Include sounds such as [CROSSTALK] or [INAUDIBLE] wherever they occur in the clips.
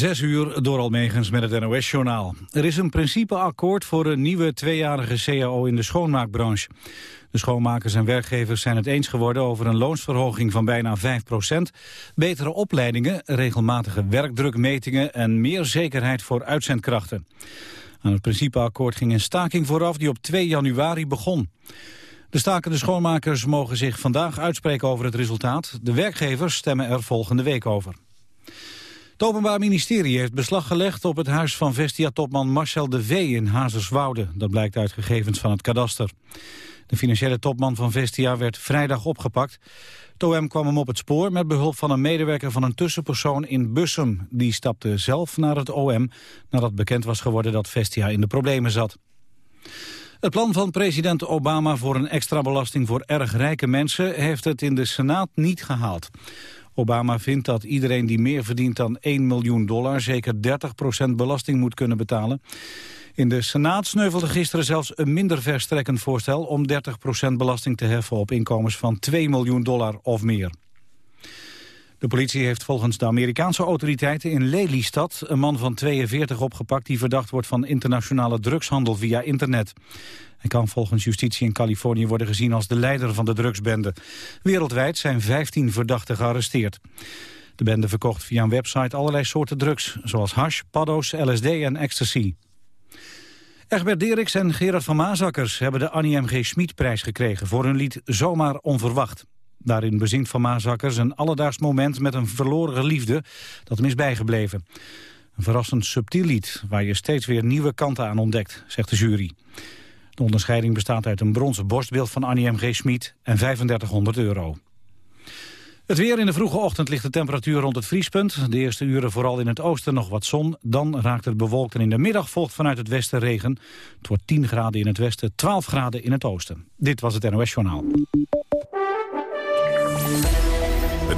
Zes uur door Almegens met het NOS-journaal. Er is een principeakkoord voor een nieuwe tweejarige CAO in de schoonmaakbranche. De schoonmakers en werkgevers zijn het eens geworden over een loonsverhoging van bijna 5% betere opleidingen, regelmatige werkdrukmetingen en meer zekerheid voor uitzendkrachten. Aan het principeakkoord ging een staking vooraf die op 2 januari begon. De stakende schoonmakers mogen zich vandaag uitspreken over het resultaat. De werkgevers stemmen er volgende week over. Het Openbaar Ministerie heeft beslag gelegd op het huis van Vestia-topman Marcel de V in Hazerswoude. Dat blijkt uit gegevens van het kadaster. De financiële topman van Vestia werd vrijdag opgepakt. Het OM kwam hem op het spoor met behulp van een medewerker van een tussenpersoon in Bussum. Die stapte zelf naar het OM nadat bekend was geworden dat Vestia in de problemen zat. Het plan van president Obama voor een extra belasting voor erg rijke mensen heeft het in de Senaat niet gehaald. Obama vindt dat iedereen die meer verdient dan 1 miljoen dollar zeker 30% belasting moet kunnen betalen. In de Senaat sneuvelde gisteren zelfs een minder verstrekkend voorstel om 30% belasting te heffen op inkomens van 2 miljoen dollar of meer. De politie heeft volgens de Amerikaanse autoriteiten in Lelystad een man van 42 opgepakt die verdacht wordt van internationale drugshandel via internet. Hij kan volgens justitie in Californië worden gezien als de leider van de drugsbende. Wereldwijd zijn 15 verdachten gearresteerd. De bende verkocht via een website allerlei soorten drugs, zoals hash, paddo's, LSD en ecstasy. Egbert Deriks en Gerard van Maasakkers hebben de Annie M. G. Schmid-prijs gekregen voor hun lied Zomaar Onverwacht. Daarin bezingt Van Maasakkers een alledaags moment met een verloren liefde dat hem is bijgebleven. Een verrassend subtiel lied waar je steeds weer nieuwe kanten aan ontdekt, zegt de jury. De onderscheiding bestaat uit een bronzen borstbeeld van Annie M. G. Schmid en 3500 euro. Het weer in de vroege ochtend ligt de temperatuur rond het vriespunt. De eerste uren vooral in het oosten nog wat zon. Dan raakt het bewolkt en in de middag volgt vanuit het westen regen. Het wordt 10 graden in het westen, 12 graden in het oosten. Dit was het NOS Journaal.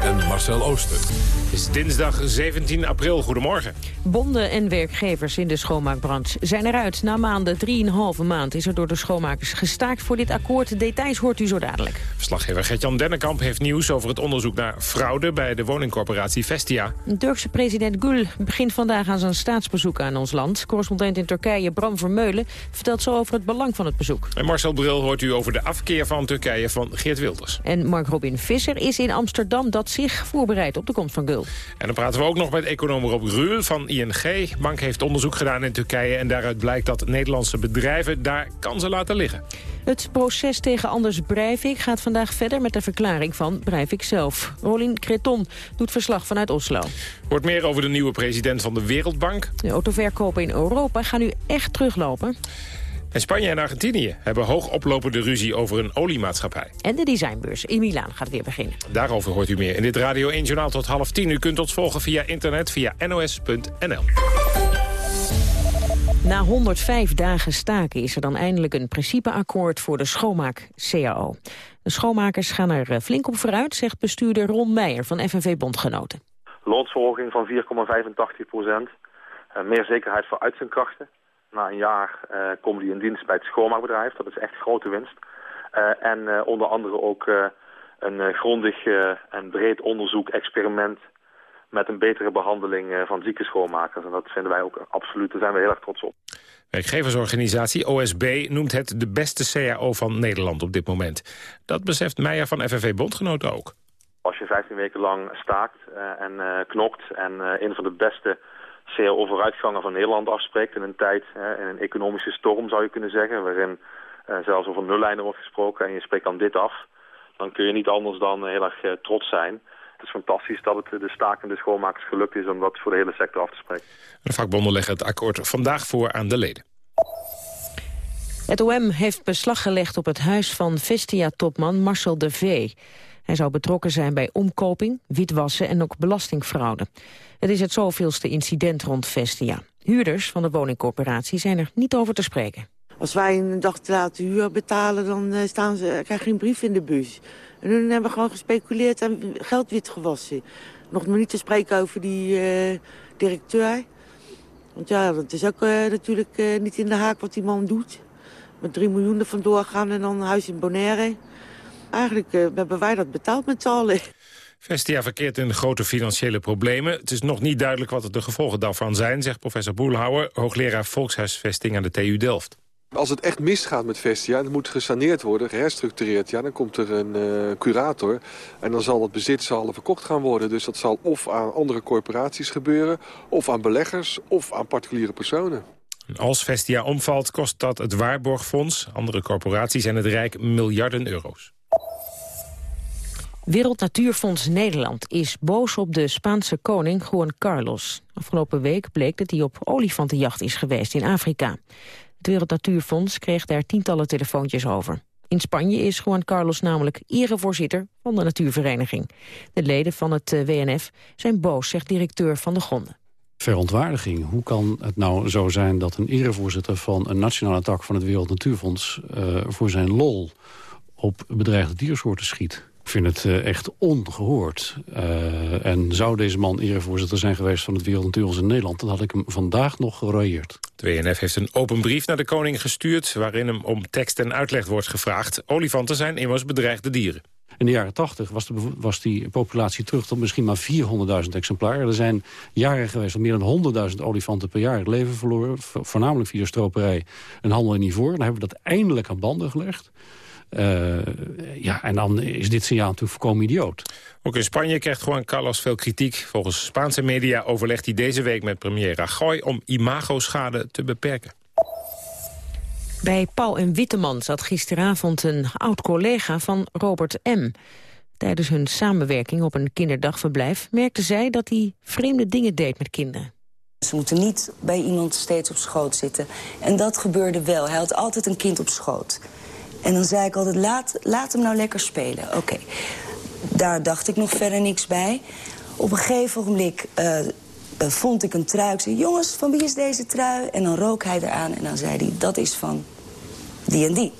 en Marcel Ooster. Het is dinsdag 17 april. Goedemorgen. Bonden en werkgevers in de schoonmaakbranche zijn eruit. Na maanden, 3,5 maand, is er door de schoonmakers gestaakt voor dit akkoord. Details hoort u zo dadelijk. Verslaggever Gertjan Dennekamp heeft nieuws over het onderzoek naar fraude... bij de woningcorporatie Vestia. Turkse president Gül begint vandaag aan zijn staatsbezoek aan ons land. Correspondent in Turkije Bram Vermeulen vertelt zo over het belang van het bezoek. En Marcel Bril hoort u over de afkeer van Turkije van Geert Wilders. En Mark Robin Visser is in Amsterdam dat zich voorbereidt op de komst van Gül. En dan praten we ook nog met econoom Rob Ruul van ING. De bank heeft onderzoek gedaan in Turkije... en daaruit blijkt dat Nederlandse bedrijven daar kansen laten liggen. Het proces tegen Anders Breivik gaat vandaag verder met de verklaring van Breivik zelf. Rolien Creton doet verslag vanuit Oslo. Hoort meer over de nieuwe president van de Wereldbank. De autoverkopen in Europa gaan nu echt teruglopen. En Spanje en Argentinië hebben hoog oplopende ruzie over een oliemaatschappij. En de designbeurs in Milaan gaat weer beginnen. Daarover hoort u meer in dit Radio 1 Journaal tot half tien. U kunt ons volgen via internet via nos.nl. Na 105 dagen staken is er dan eindelijk een principeakkoord voor de schoonmaak-CAO. De schoonmakers gaan er eh, flink op vooruit, zegt bestuurder Ron Meijer van FNV Bondgenoten. Loonsverhoging van 4,85 procent. Eh, meer zekerheid voor uitzendkrachten. Na een jaar uh, komen die in dienst bij het schoonmaakbedrijf. Dat is echt grote winst. Uh, en uh, onder andere ook een grondig en breed onderzoek, experiment... met een betere behandeling van zieke schoonmakers. En dat vinden wij ook absoluut, daar zijn we heel erg trots op. Werkgeversorganisatie OSB noemt het de beste CAO van Nederland op dit moment. Dat beseft Meijer van FNV Bondgenoten ook. Als je 15 weken lang staakt en knokt en een van de beste CAO-vooruitgangen van Nederland afspreekt in een tijd, in een economische storm zou je kunnen zeggen, waarin uh, zelfs over nullijnen wordt gesproken en je spreekt dan dit af, dan kun je niet anders dan heel erg uh, trots zijn. Het is fantastisch dat het de stakende schoonmakers gelukt is om dat voor de hele sector af te spreken. De vakbonden leggen het akkoord vandaag voor aan de leden. Het OM heeft beslag gelegd op het huis van Vestia-topman Marcel de V. Hij zou betrokken zijn bij omkoping, witwassen en ook belastingfraude. Het is het zoveelste incident rond Vestia. Huurders van de woningcorporatie zijn er niet over te spreken. Als wij een dag te laat huur betalen, dan uh, staan ze, krijg je een brief in de bus. En hun hebben gewoon gespeculeerd en geld witgewassen. Nog niet te spreken over die uh, directeur. Want ja, dat is ook natuurlijk niet in de haak wat die man doet. Met drie miljoen er vandoor gaan en dan een huis in Bonaire. Eigenlijk hebben wij dat betaald met z'n allen. Vestia verkeert in grote financiële problemen. Het is nog niet duidelijk wat de gevolgen daarvan zijn... zegt professor Boelhouwer, hoogleraar volkshuisvesting aan de TU Delft. Als het echt misgaat met Vestia en het moet gesaneerd worden, geherstructureerd... ja, dan komt er een uh, curator en dan zal het bezit zal verkocht gaan worden. Dus dat zal of aan andere corporaties gebeuren... of aan beleggers of aan particuliere personen. Als Vestia omvalt, kost dat het Waarborgfonds... andere corporaties en het Rijk miljarden euro's. Wereld Natuurfonds Nederland is boos op de Spaanse koning Juan Carlos. Afgelopen week bleek dat hij op olifantenjacht is geweest in Afrika. Het Wereld Natuurfonds kreeg daar tientallen telefoontjes over. In Spanje is Juan Carlos namelijk erevoorzitter van de natuurvereniging. De leden van het eh, WNF zijn boos, zegt directeur Van de Gronden. Verontwaardiging. Hoe kan het nou zo zijn dat een erevoorzitter van een nationale tak van het Wereld Natuurfonds... Uh, voor zijn lol op bedreigde diersoorten schiet? Ik vind het uh, echt ongehoord. Uh, en zou deze man erevoorzitter zijn geweest van het Wereld Natuurfonds in Nederland... dan had ik hem vandaag nog gerooieerd. De WNF heeft een open brief naar de koning gestuurd... waarin hem om tekst en uitleg wordt gevraagd. Olifanten zijn immers bedreigde dieren. In de jaren 80 was, de, was die populatie terug tot misschien maar 400.000 exemplaren. Er zijn jaren geweest van meer dan 100.000 olifanten per jaar het leven verloren. Voornamelijk via stroperij en handel in ivoor. Dan hebben we dat eindelijk aan banden gelegd. Uh, ja, en dan is dit signaal natuurlijk voorkomen idioot. Ook in Spanje krijgt Juan Carlos veel kritiek. Volgens Spaanse media overlegt hij deze week met premier Rajoy... om imagoschade te beperken. Bij Paul en Witteman zat gisteravond een oud-collega van Robert M. Tijdens hun samenwerking op een kinderdagverblijf... merkte zij dat hij vreemde dingen deed met kinderen. Ze moeten niet bij iemand steeds op schoot zitten. En dat gebeurde wel. Hij had altijd een kind op schoot. En dan zei ik altijd, laat, laat hem nou lekker spelen. Oké, daar dacht ik nog verder niks bij. Op een gegeven moment uh, vond ik een trui. Ik zei, jongens, van wie is deze trui? En dan rook hij eraan en dan zei hij, dat is van die en die.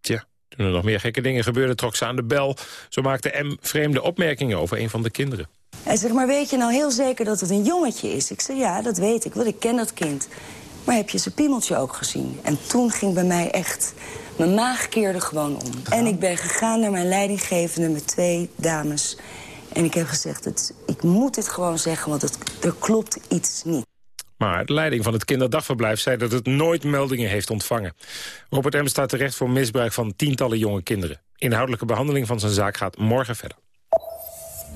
Tja, toen er nog meer gekke dingen gebeurden, trok ze aan de bel. Zo maakte M vreemde opmerkingen over een van de kinderen. Hij zegt, maar weet je nou heel zeker dat het een jongetje is? Ik zei, ja, dat weet ik, want ik ken dat kind. Maar heb je zijn piemeltje ook gezien? En toen ging bij mij echt... Mijn maag keerde gewoon om. En ik ben gegaan naar mijn leidinggevende met twee dames. En ik heb gezegd, het, ik moet dit gewoon zeggen, want het, er klopt iets niet. Maar de leiding van het kinderdagverblijf zei dat het nooit meldingen heeft ontvangen. Robert M. staat terecht voor misbruik van tientallen jonge kinderen. Inhoudelijke behandeling van zijn zaak gaat morgen verder.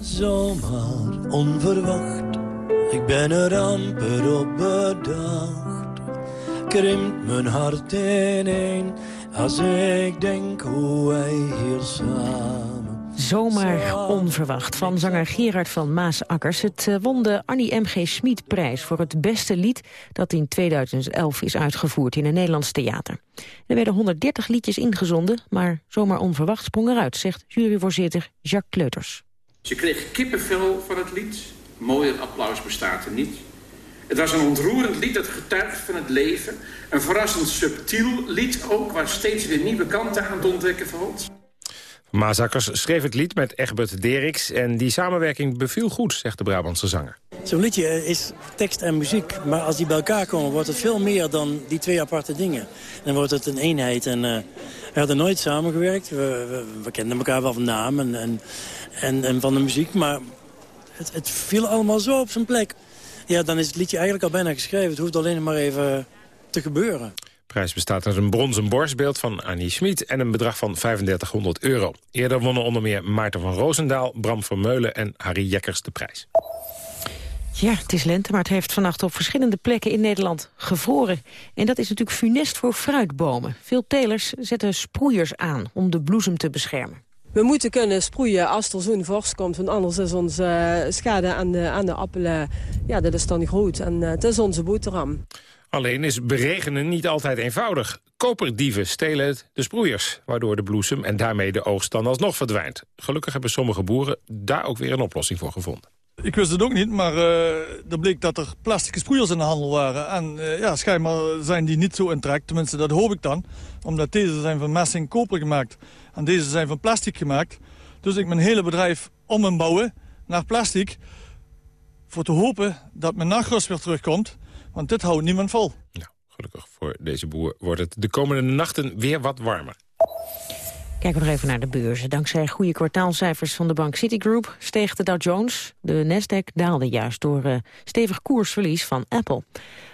Zomaar onverwacht, ik ben er amper op bedacht. Krimpt mijn hart ineen als ik denk hoe wij hier samen... Zomaar onverwacht van zanger Gerard van Maasakkers. Het uh, won de Annie M.G. Schmid-prijs voor het beste lied... dat in 2011 is uitgevoerd in een Nederlands theater. Er werden 130 liedjes ingezonden, maar zomaar onverwacht sprong eruit... zegt juryvoorzitter Jacques Kleuters. Ze kreeg kippenvel van het lied. Mooier applaus bestaat er niet. Het was een ontroerend lied dat getuigt van het leven. Een verrassend subtiel lied ook, waar steeds weer nieuwe kanten aan te ontdekken valt. Maasakkers schreef het lied met Egbert Deriks en die samenwerking beviel goed, zegt de Brabantse zanger. Zo'n liedje is tekst en muziek, maar als die bij elkaar komen wordt het veel meer dan die twee aparte dingen. Dan wordt het een eenheid en uh, we hadden nooit samengewerkt. We, we, we, kenden elkaar wel van naam en, en, en, en van de muziek, maar het, het viel allemaal zo op zijn plek. Ja, dan is het liedje eigenlijk al bijna geschreven. Het hoeft alleen maar even te gebeuren. De prijs bestaat uit een bronzen borstbeeld van Annie Schmid... en een bedrag van 3500 euro. Eerder wonnen onder meer Maarten van Roosendaal, Bram Vermeulen en Harry Jekkers de prijs. Ja, het is lente, maar het heeft vannacht op verschillende plekken in Nederland gevroren. En dat is natuurlijk funest voor fruitbomen. Veel telers zetten sproeiers aan om de bloesem te beschermen. We moeten kunnen sproeien als er zo'n vorst komt. Want anders is onze uh, schade aan de, aan de appelen ja, dat is dan groot. En uh, het is onze boterham. Alleen is beregenen niet altijd eenvoudig. Koperdieven stelen de sproeiers, waardoor de bloesem en daarmee de oogst dan alsnog verdwijnt. Gelukkig hebben sommige boeren daar ook weer een oplossing voor gevonden. Ik wist het ook niet, maar uh, er bleek dat er plastic sproeiers in de handel waren. En uh, ja, schijnbaar zijn die niet zo in trek, tenminste dat hoop ik dan. Omdat deze zijn van messing koper gemaakt. En deze zijn van plastic gemaakt. Dus ik mijn hele bedrijf om en bouwen naar plastic. Voor te hopen dat mijn nachtrust weer terugkomt. Want dit houdt niemand vol. Nou, gelukkig voor deze boer wordt het de komende nachten weer wat warmer. Kijken we nog even naar de beurzen. Dankzij goede kwartaalcijfers van de bank Citigroup steeg de Dow Jones. De Nasdaq daalde juist door uh, stevig koersverlies van Apple.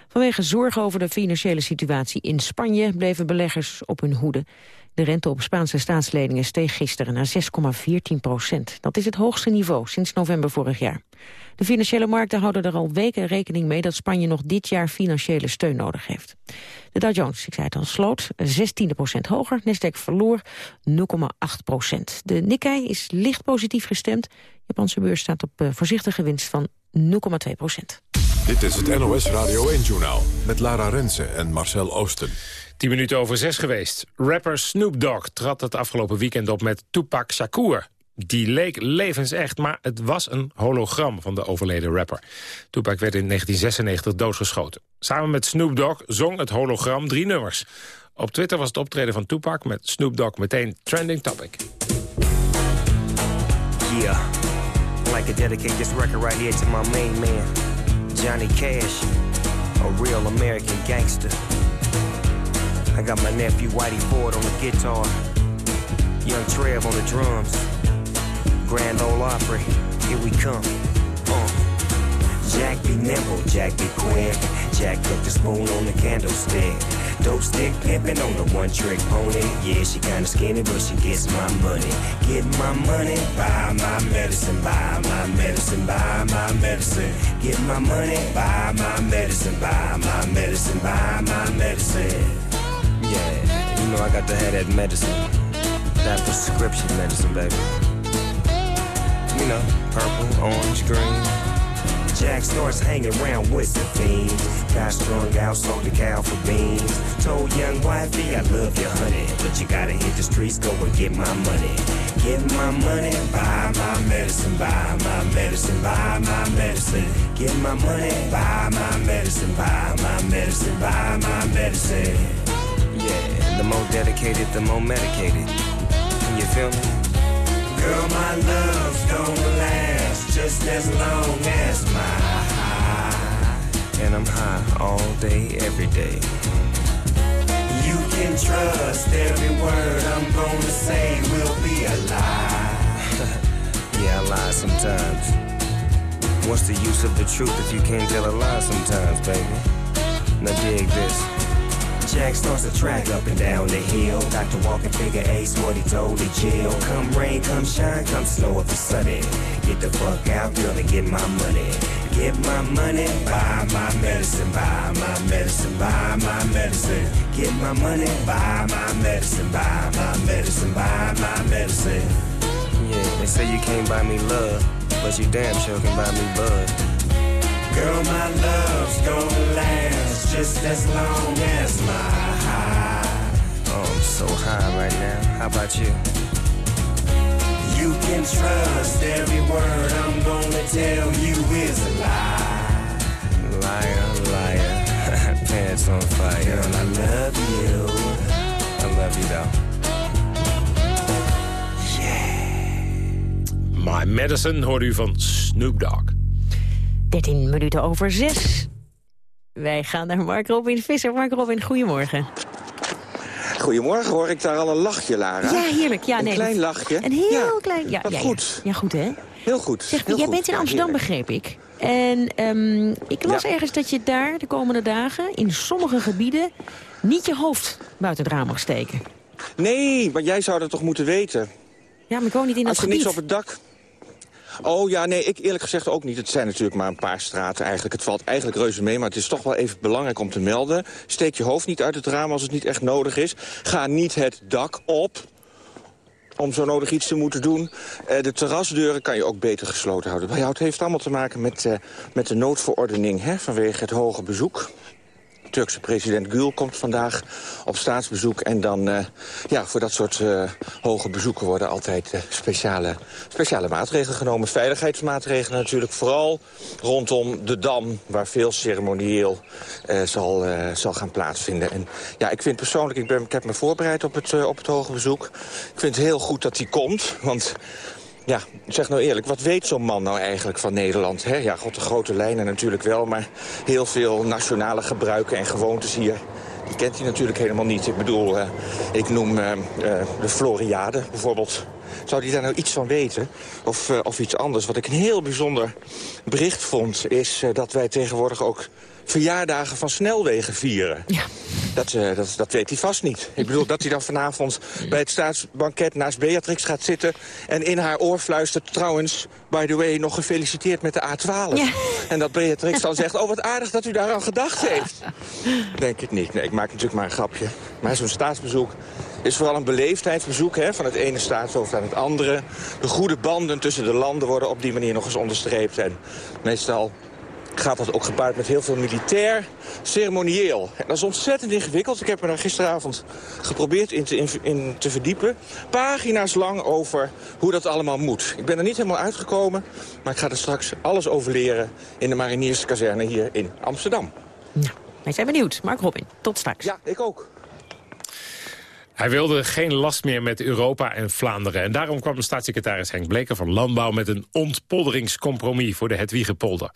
Vanwege zorgen over de financiële situatie in Spanje bleven beleggers op hun hoede. De rente op Spaanse staatsleningen steeg gisteren naar 6,14 procent. Dat is het hoogste niveau sinds november vorig jaar. De financiële markten houden er al weken rekening mee dat Spanje nog dit jaar financiële steun nodig heeft. De Dow Jones, ik zei het al, sloot 16 procent hoger. Nasdaq verloor 0,8 procent. De Nikkei is licht positief gestemd. Japanse beurs staat op uh, voorzichtige winst van 0,2 procent. Dit is het NOS Radio 1-journaal met Lara Rensen en Marcel Oosten. 10 minuten over zes geweest. Rapper Snoop Dogg trad het afgelopen weekend op met Tupac Shakur. Die leek levensecht, maar het was een hologram van de overleden rapper. Tupac werd in 1996 doodgeschoten. Samen met Snoop Dogg zong het hologram drie nummers. Op Twitter was het optreden van Tupac met Snoop Dogg meteen trending topic. Yeah, like to dedicate this record right here to my main man, Johnny Cash, a real American gangster. I got my nephew Whitey Ford on the guitar, young Trev on the drums. Grand Ole Opry, here we come. Uh. Jack be nimble, Jack be quick. Jack put the spoon on the candlestick. Dope stick pimpin' on the one trick pony. Yeah, she kinda skinny, but she gets my money. Get my money, buy my medicine, buy my medicine, buy my medicine. Get my money, buy my medicine, buy my medicine, buy my medicine. Yeah, you know I got to have that medicine. That prescription medicine, baby. You know, purple, orange, green. Jack starts hanging around with the fiends. Got strung out, sold the cow for beans. Told young wifey, I love you, honey. But you gotta hit the streets, go and get my money. Get my money, buy my medicine, buy my medicine, buy my medicine. Get my money, buy my medicine, buy my medicine, buy my medicine. The more dedicated, the more medicated. Can You feel me? Girl, my love's gonna last just as long as my high. And I'm high all day, every day. You can trust every word I'm gonna say will be a lie. [LAUGHS] yeah, I lie sometimes. What's the use of the truth if you can't tell a lie sometimes, baby? Now dig this. Jack starts to track up and down the hill. Dr. Walker figure ace what he told the jail. Come rain, come shine, come snow if it's sunny. Get the fuck out, girl, and get my money. Get my money, buy my medicine, buy my medicine, buy my medicine. Get my money, buy my medicine, buy my medicine, buy my medicine. Yeah, they say you can't buy me love, but you damn sure can buy me bud. Girl, my love's gonna last just as long as so high right now. How about you? You can trust every word I'm gonna tell you is a lie. Liar, liar, [LAUGHS] pants on fire. Girl, I love you. I love you though. My Medicine hoorde u van Snoop Dogg. 13 minuten over 6. Wij gaan naar Mark Robin Visser. Mark Robin, goedemorgen. Goedemorgen, hoor ik daar al een lachje, Lara? Ja, heerlijk. Ja, een nee, klein lachje. Een heel ja, klein... Ja, ja, goed. Ja. goed hè? Heel goed. Zeg, heel jij goed. bent in Amsterdam, begreep ik. En ehm, ik las ergens dat je daar de komende dagen... in sommige gebieden niet je hoofd buiten het raam mag steken. Nee, maar jij zou dat toch moeten weten? Ja, maar ik woon niet in Als dat er gebied. niets op het dak... Oh ja, nee, ik eerlijk gezegd ook niet. Het zijn natuurlijk maar een paar straten eigenlijk. Het valt eigenlijk reuze mee, maar het is toch wel even belangrijk om te melden. Steek je hoofd niet uit het raam als het niet echt nodig is. Ga niet het dak op om zo nodig iets te moeten doen. Eh, de terrasdeuren kan je ook beter gesloten houden. Maar ja, het heeft allemaal te maken met, eh, met de noodverordening hè, vanwege het hoge bezoek. Turkse president Gül komt vandaag op staatsbezoek. En dan, eh, ja, voor dat soort eh, hoge bezoeken worden altijd eh, speciale, speciale maatregelen genomen. Veiligheidsmaatregelen natuurlijk, vooral rondom de Dam... waar veel ceremonieel zal, zal gaan plaatsvinden. En ja, ik vind persoonlijk, ik, ben, ik heb me voorbereid op het, op het hoge bezoek. Ik vind het heel goed dat hij komt, want... Ja, zeg nou eerlijk, wat weet zo'n man nou eigenlijk van Nederland? Ja, god, de grote lijnen natuurlijk wel, maar heel veel nationale gebruiken en gewoontes hier... die kent hij natuurlijk helemaal niet. Ik bedoel, uh, ik noem uh, de Floriade bijvoorbeeld. Zou hij daar nou iets van weten? Of, of iets anders? Wat ik een heel bijzonder bericht vond... is dat wij tegenwoordig ook verjaardagen van snelwegen vieren. Ja. Dat, uh, dat, dat, weet hij vast niet. Ik bedoel dat hij dan vanavond bij het staatsbanket naast Beatrix gaat zitten... en in haar oor fluistert trouwens, by the way, nog gefeliciteerd met de A12. Ja. En dat Beatrix dan zegt, oh wat aardig dat u daaraan gedacht heeft. Denk ik niet. Nee, ik maak natuurlijk maar een grapje. Maar zo'n staatsbezoek is vooral een beleefdheidsbezoek hè, van het ene staatshoofd aan het andere. De goede banden tussen de landen worden op die manier nog eens onderstreept. En meestal gaat dat ook gepaard met heel veel militair ceremonieel. En dat is ontzettend ingewikkeld. Ik heb me daar gisteravond geprobeerd in te, in, te verdiepen. Pagina's lang over hoe dat allemaal moet. Ik ben er niet helemaal uitgekomen, maar ik ga er straks alles over leren... in de marinierskazerne hier in Amsterdam. Nou, wij zijn benieuwd. Mark Robin, tot straks. Ja, ik ook. Hij wilde geen last meer met Europa en Vlaanderen. En daarom kwam de staatssecretaris Henk Bleker van Landbouw... met een ontpolderingscompromis voor de Hedwiegepolder.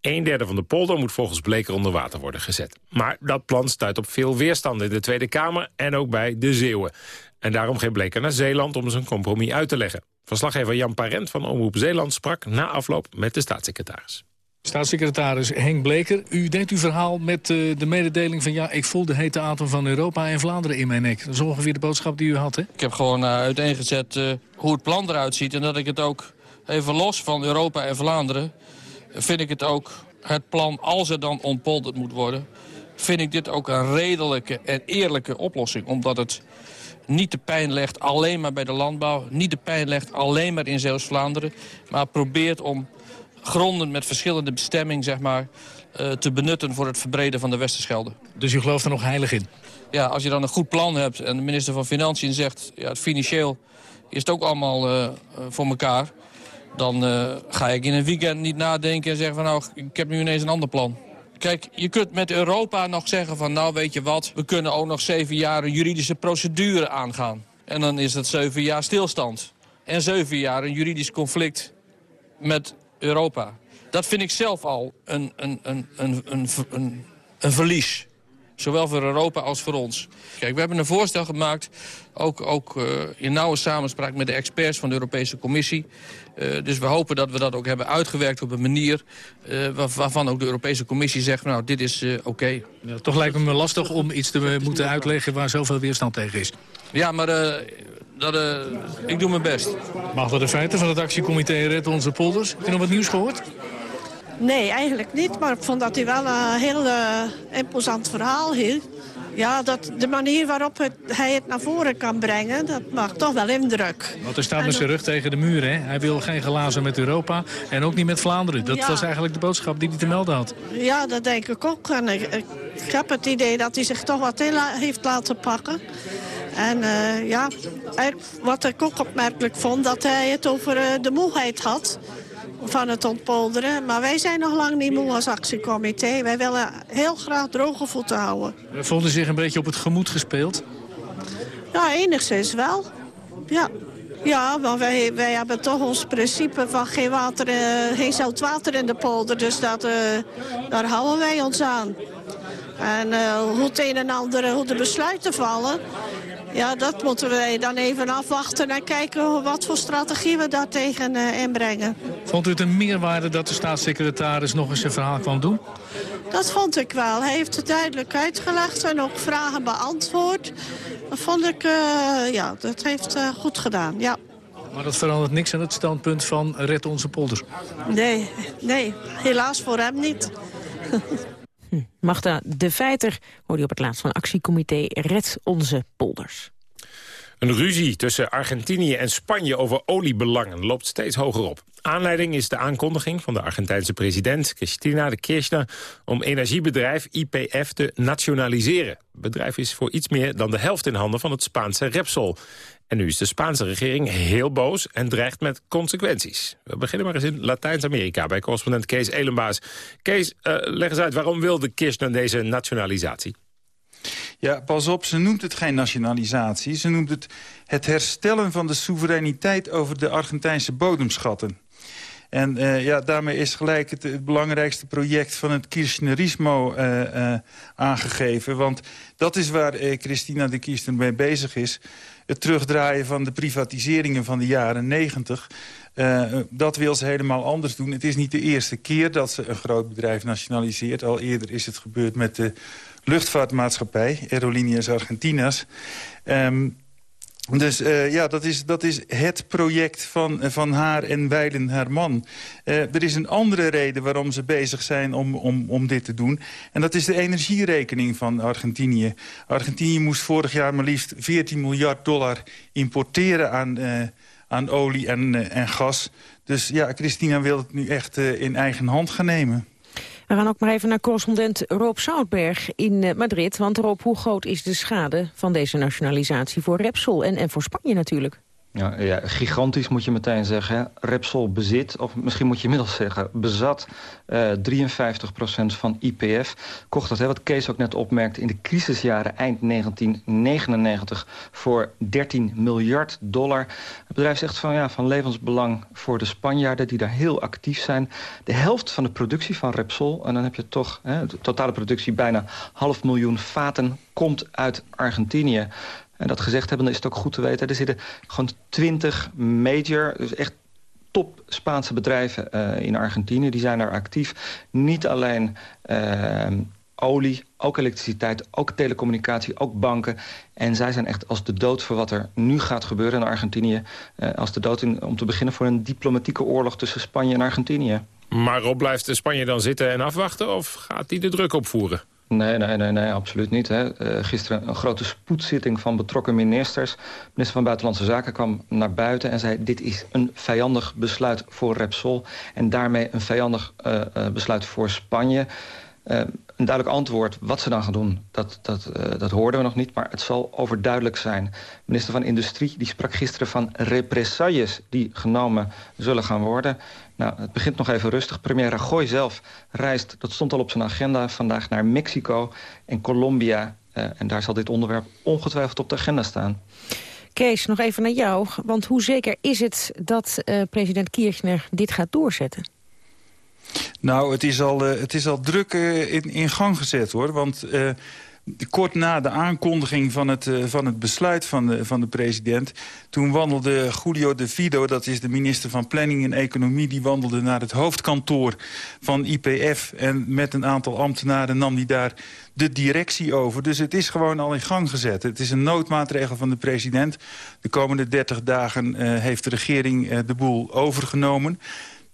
Een derde van de polder moet volgens Bleker onder water worden gezet. Maar dat plan stuit op veel weerstand in de Tweede Kamer en ook bij de Zeeuwen. En daarom ging Bleker naar Zeeland om zijn compromis uit te leggen. Verslaggever Jan Parent van Omroep Zeeland sprak na afloop met de staatssecretaris. Staatssecretaris Henk Bleker, u deed uw verhaal met uh, de mededeling van... ja, ik voel de hete atom van Europa en Vlaanderen in mijn nek. Dat is ongeveer de boodschap die u had, hè? Ik heb gewoon uh, uiteengezet uh, hoe het plan eruit ziet... en dat ik het ook even los van Europa en Vlaanderen vind ik het ook het plan, als er dan ontpolderd moet worden... vind ik dit ook een redelijke en eerlijke oplossing. Omdat het niet de pijn legt alleen maar bij de landbouw... niet de pijn legt alleen maar in Zeeuws-Vlaanderen... maar probeert om gronden met verschillende bestemming zeg maar, uh, te benutten... voor het verbreden van de Westerschelde. Dus u gelooft er nog heilig in? Ja, als je dan een goed plan hebt en de minister van Financiën zegt... ja, het financieel is het ook allemaal uh, voor elkaar dan uh, ga ik in een weekend niet nadenken en zeggen van nou, ik heb nu ineens een ander plan. Kijk, je kunt met Europa nog zeggen van nou weet je wat, we kunnen ook nog zeven jaar een juridische procedure aangaan. En dan is het zeven jaar stilstand. En zeven jaar een juridisch conflict met Europa. Dat vind ik zelf al een, een, een, een, een, een, een verlies. Zowel voor Europa als voor ons. Kijk, we hebben een voorstel gemaakt, ook, ook uh, in nauwe samenspraak met de experts van de Europese Commissie. Uh, dus we hopen dat we dat ook hebben uitgewerkt op een manier uh, waarvan ook de Europese Commissie zegt, nou, dit is oké. Okay. Ja, toch lijkt het me lastig om iets te moeten uitleggen waar zoveel weerstand tegen is. Ja, maar dat, ik doe mijn best. Mag dat de feiten van het actiecomité Red Onze Polders? Heb je nog wat nieuws gehoord? Nee, eigenlijk niet. Maar ik vond dat hij wel een heel uh, imposant verhaal hield. Ja, dat de manier waarop het, hij het naar voren kan brengen, dat maakt toch wel indruk. Want hij staat met zijn rug tegen de muur, hè? Hij wil geen glazen met Europa en ook niet met Vlaanderen. Dat was eigenlijk de boodschap die hij te melden had. Ja, dat denk ik ook. En ik, ik heb het idee dat hij zich toch wat in heeft laten pakken. En uh, ja, wat ik ook opmerkelijk vond, dat hij het over uh, de moeheid had van het ontpolderen. Maar wij zijn nog lang niet moe als actiecomité. Wij willen heel graag droge voeten houden. Vonden zich een beetje op het gemoed gespeeld? Ja, enigszins wel. Ja. Ja, want wij, wij hebben toch ons principe van geen, water, uh, geen zout water in de polder. Dus dat, uh, daar houden wij ons aan. En uh, hoe het een en ander, hoe de besluiten vallen... Ja, dat moeten wij dan even afwachten en kijken wat voor strategie we daartegen uh, inbrengen. Vond u het een meerwaarde dat de staatssecretaris nog eens zijn verhaal kwam doen? Dat vond ik wel. Hij heeft het duidelijk uitgelegd en ook vragen beantwoord. Dat vond ik, uh, ja, dat heeft uh, goed gedaan, ja. Maar dat verandert niks aan het standpunt van Red Onze Polders? Nee, nee, helaas voor hem niet. [LAUGHS] Hm. Magda de Feiter hoorde op het laatst van actiecomité Red Onze Polders. Een ruzie tussen Argentinië en Spanje over oliebelangen loopt steeds hoger op. Aanleiding is de aankondiging van de Argentijnse president Cristina de Kirchner om energiebedrijf IPF te nationaliseren. Het bedrijf is voor iets meer dan de helft in handen van het Spaanse Repsol. En nu is de Spaanse regering heel boos en dreigt met consequenties. We beginnen maar eens in Latijns-Amerika bij correspondent Kees Elenbaas. Kees, uh, leg eens uit, waarom wil de Kirchner deze nationalisatie? Ja, pas op, ze noemt het geen nationalisatie. Ze noemt het het herstellen van de soevereiniteit over de Argentijnse bodemschatten. En uh, ja, daarmee is gelijk het, belangrijkste project van het Kirchnerismo uh, aangegeven. Want dat is waar Christina de Kirchner mee bezig is. Het terugdraaien van de privatiseringen van de jaren negentig. dat wil ze helemaal anders doen. Het is niet de eerste keer dat ze een groot bedrijf nationaliseert. Al eerder is het gebeurd met de luchtvaartmaatschappij, Aerolíneas Argentinas. Um, dus uh, ja, dat is, dat is het project van, van haar en Weilen, haar man. Uh, er is een andere reden waarom ze bezig zijn om, om, om dit te doen. En dat is de energierekening van Argentinië. Argentinië moest vorig jaar maar liefst 14 miljard dollar importeren aan, aan olie en, en gas. Dus ja, Christina wil het nu echt in eigen hand gaan nemen. We gaan ook maar even naar correspondent Rob Soutberg in eh, Madrid. Want Rob, hoe groot is de schade van deze nationalisatie voor Repsol en, en voor Spanje natuurlijk? Ja, ja, gigantisch moet je meteen zeggen. Repsol bezit, of misschien moet je inmiddels zeggen... bezat uh, 53% van IPF. Kocht dat, hè, wat Kees ook net opmerkte... in de crisisjaren eind 1999 voor 13 miljard dollar. Het bedrijf zegt van, ja, van levensbelang voor de Spanjaarden... die daar heel actief zijn. De helft van de productie van Repsol... en dan heb je toch hè, de totale productie bijna half miljoen vaten... komt uit Argentinië. En dat gezegd hebben, dan is het ook goed te weten. Er zitten gewoon twintig major, dus echt top Spaanse bedrijven uh, in Argentinië. Die zijn daar actief. Niet alleen uh, olie, ook elektriciteit, ook telecommunicatie, ook banken. En zij zijn echt als de dood voor wat er nu gaat gebeuren in Argentinië... Uh, als de dood om te beginnen voor een diplomatieke oorlog tussen Spanje en Argentinië. Maar op blijft Spanje dan zitten en afwachten of gaat hij de druk opvoeren? Nee, nee, nee, nee absoluut niet. Hè. Uh, gisteren een grote spoedzitting van betrokken ministers. Minister van Buitenlandse Zaken kwam naar buiten en zei... dit is een vijandig besluit voor Repsol... en daarmee een vijandig uh, uh, besluit voor Spanje. een duidelijk antwoord wat ze dan gaan doen, dat, dat, dat hoorden we nog niet... maar het zal overduidelijk zijn. Minister van Industrie die sprak gisteren van represailles... die genomen zullen gaan worden... Nou, het begint nog even rustig. Premier Rajoy zelf reist, dat stond al op zijn agenda... vandaag naar Mexico en Colombia. Uh, en daar zal dit onderwerp ongetwijfeld op de agenda staan. Kees, nog even naar jou. Want hoe zeker is het dat uh, president Kirchner dit gaat doorzetten? Nou, het is al, uh, het is al druk in, in gang gezet, hoor. Want kort na de aankondiging van het, uh, van het besluit van de, van de president... toen wandelde Julio de Vido, dat is de minister van Planning en Economie... die wandelde naar het hoofdkantoor van IPF... en met een aantal ambtenaren nam hij daar de directie over. Dus het is gewoon al in gang gezet. Het is een noodmaatregel van de president. De komende 30 dagen uh, heeft de regering uh, de boel overgenomen...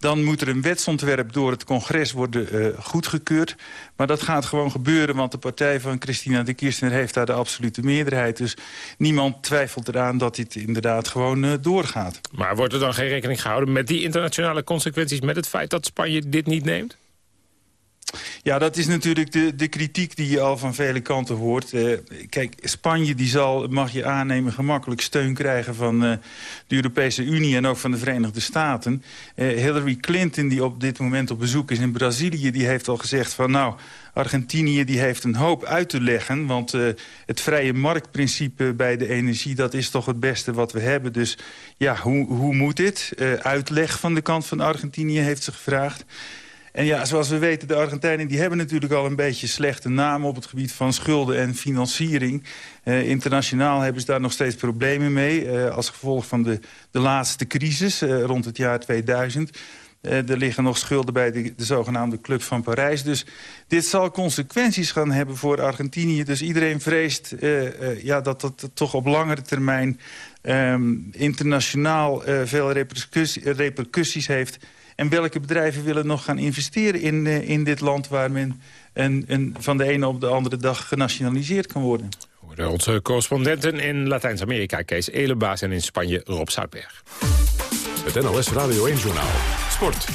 Dan moet er een wetsontwerp door het congres worden uh, goedgekeurd. Maar dat gaat gewoon gebeuren, want de partij van Christina de Kirchner... heeft daar de absolute meerderheid. Dus niemand twijfelt eraan dat dit inderdaad gewoon uh, doorgaat. Maar wordt er dan geen rekening gehouden met die internationale consequenties... met het feit dat Spanje dit niet neemt? Ja, dat is natuurlijk de, de kritiek die je al van vele kanten hoort. Uh, kijk, Spanje die zal, mag je aannemen, gemakkelijk steun krijgen van uh, de Europese Unie en ook van de Verenigde Staten. Uh, Hillary Clinton, die op dit moment op bezoek is in Brazilië, die heeft al gezegd van nou, Argentinië die heeft een hoop uit te leggen. Want het vrije marktprincipe bij de energie, dat is toch het beste wat we hebben. Dus ja, hoe, hoe moet dit? uitleg van de kant van Argentinië heeft ze gevraagd. En ja, zoals we weten, de Argentijnen die hebben natuurlijk al een beetje slechte naam op het gebied van schulden en financiering. Uh, internationaal hebben ze daar nog steeds problemen mee. Uh, als gevolg van de, de laatste crisis uh, rond het jaar 2000. er liggen nog schulden bij de, de, zogenaamde Club van Parijs. Dus dit zal consequenties gaan hebben voor Argentinië. Dus iedereen vreest ja, dat dat toch op langere termijn... Um, internationaal veel repercussies heeft en welke bedrijven willen nog gaan investeren in, uh, in dit land... waar men een, een, van de ene op de andere dag genationaliseerd kan worden? Onze correspondenten in Latijns-Amerika, Kees Elebaas... en in Spanje, Rob Zoutberg. Het NOS Radio 1-journaal. Sport.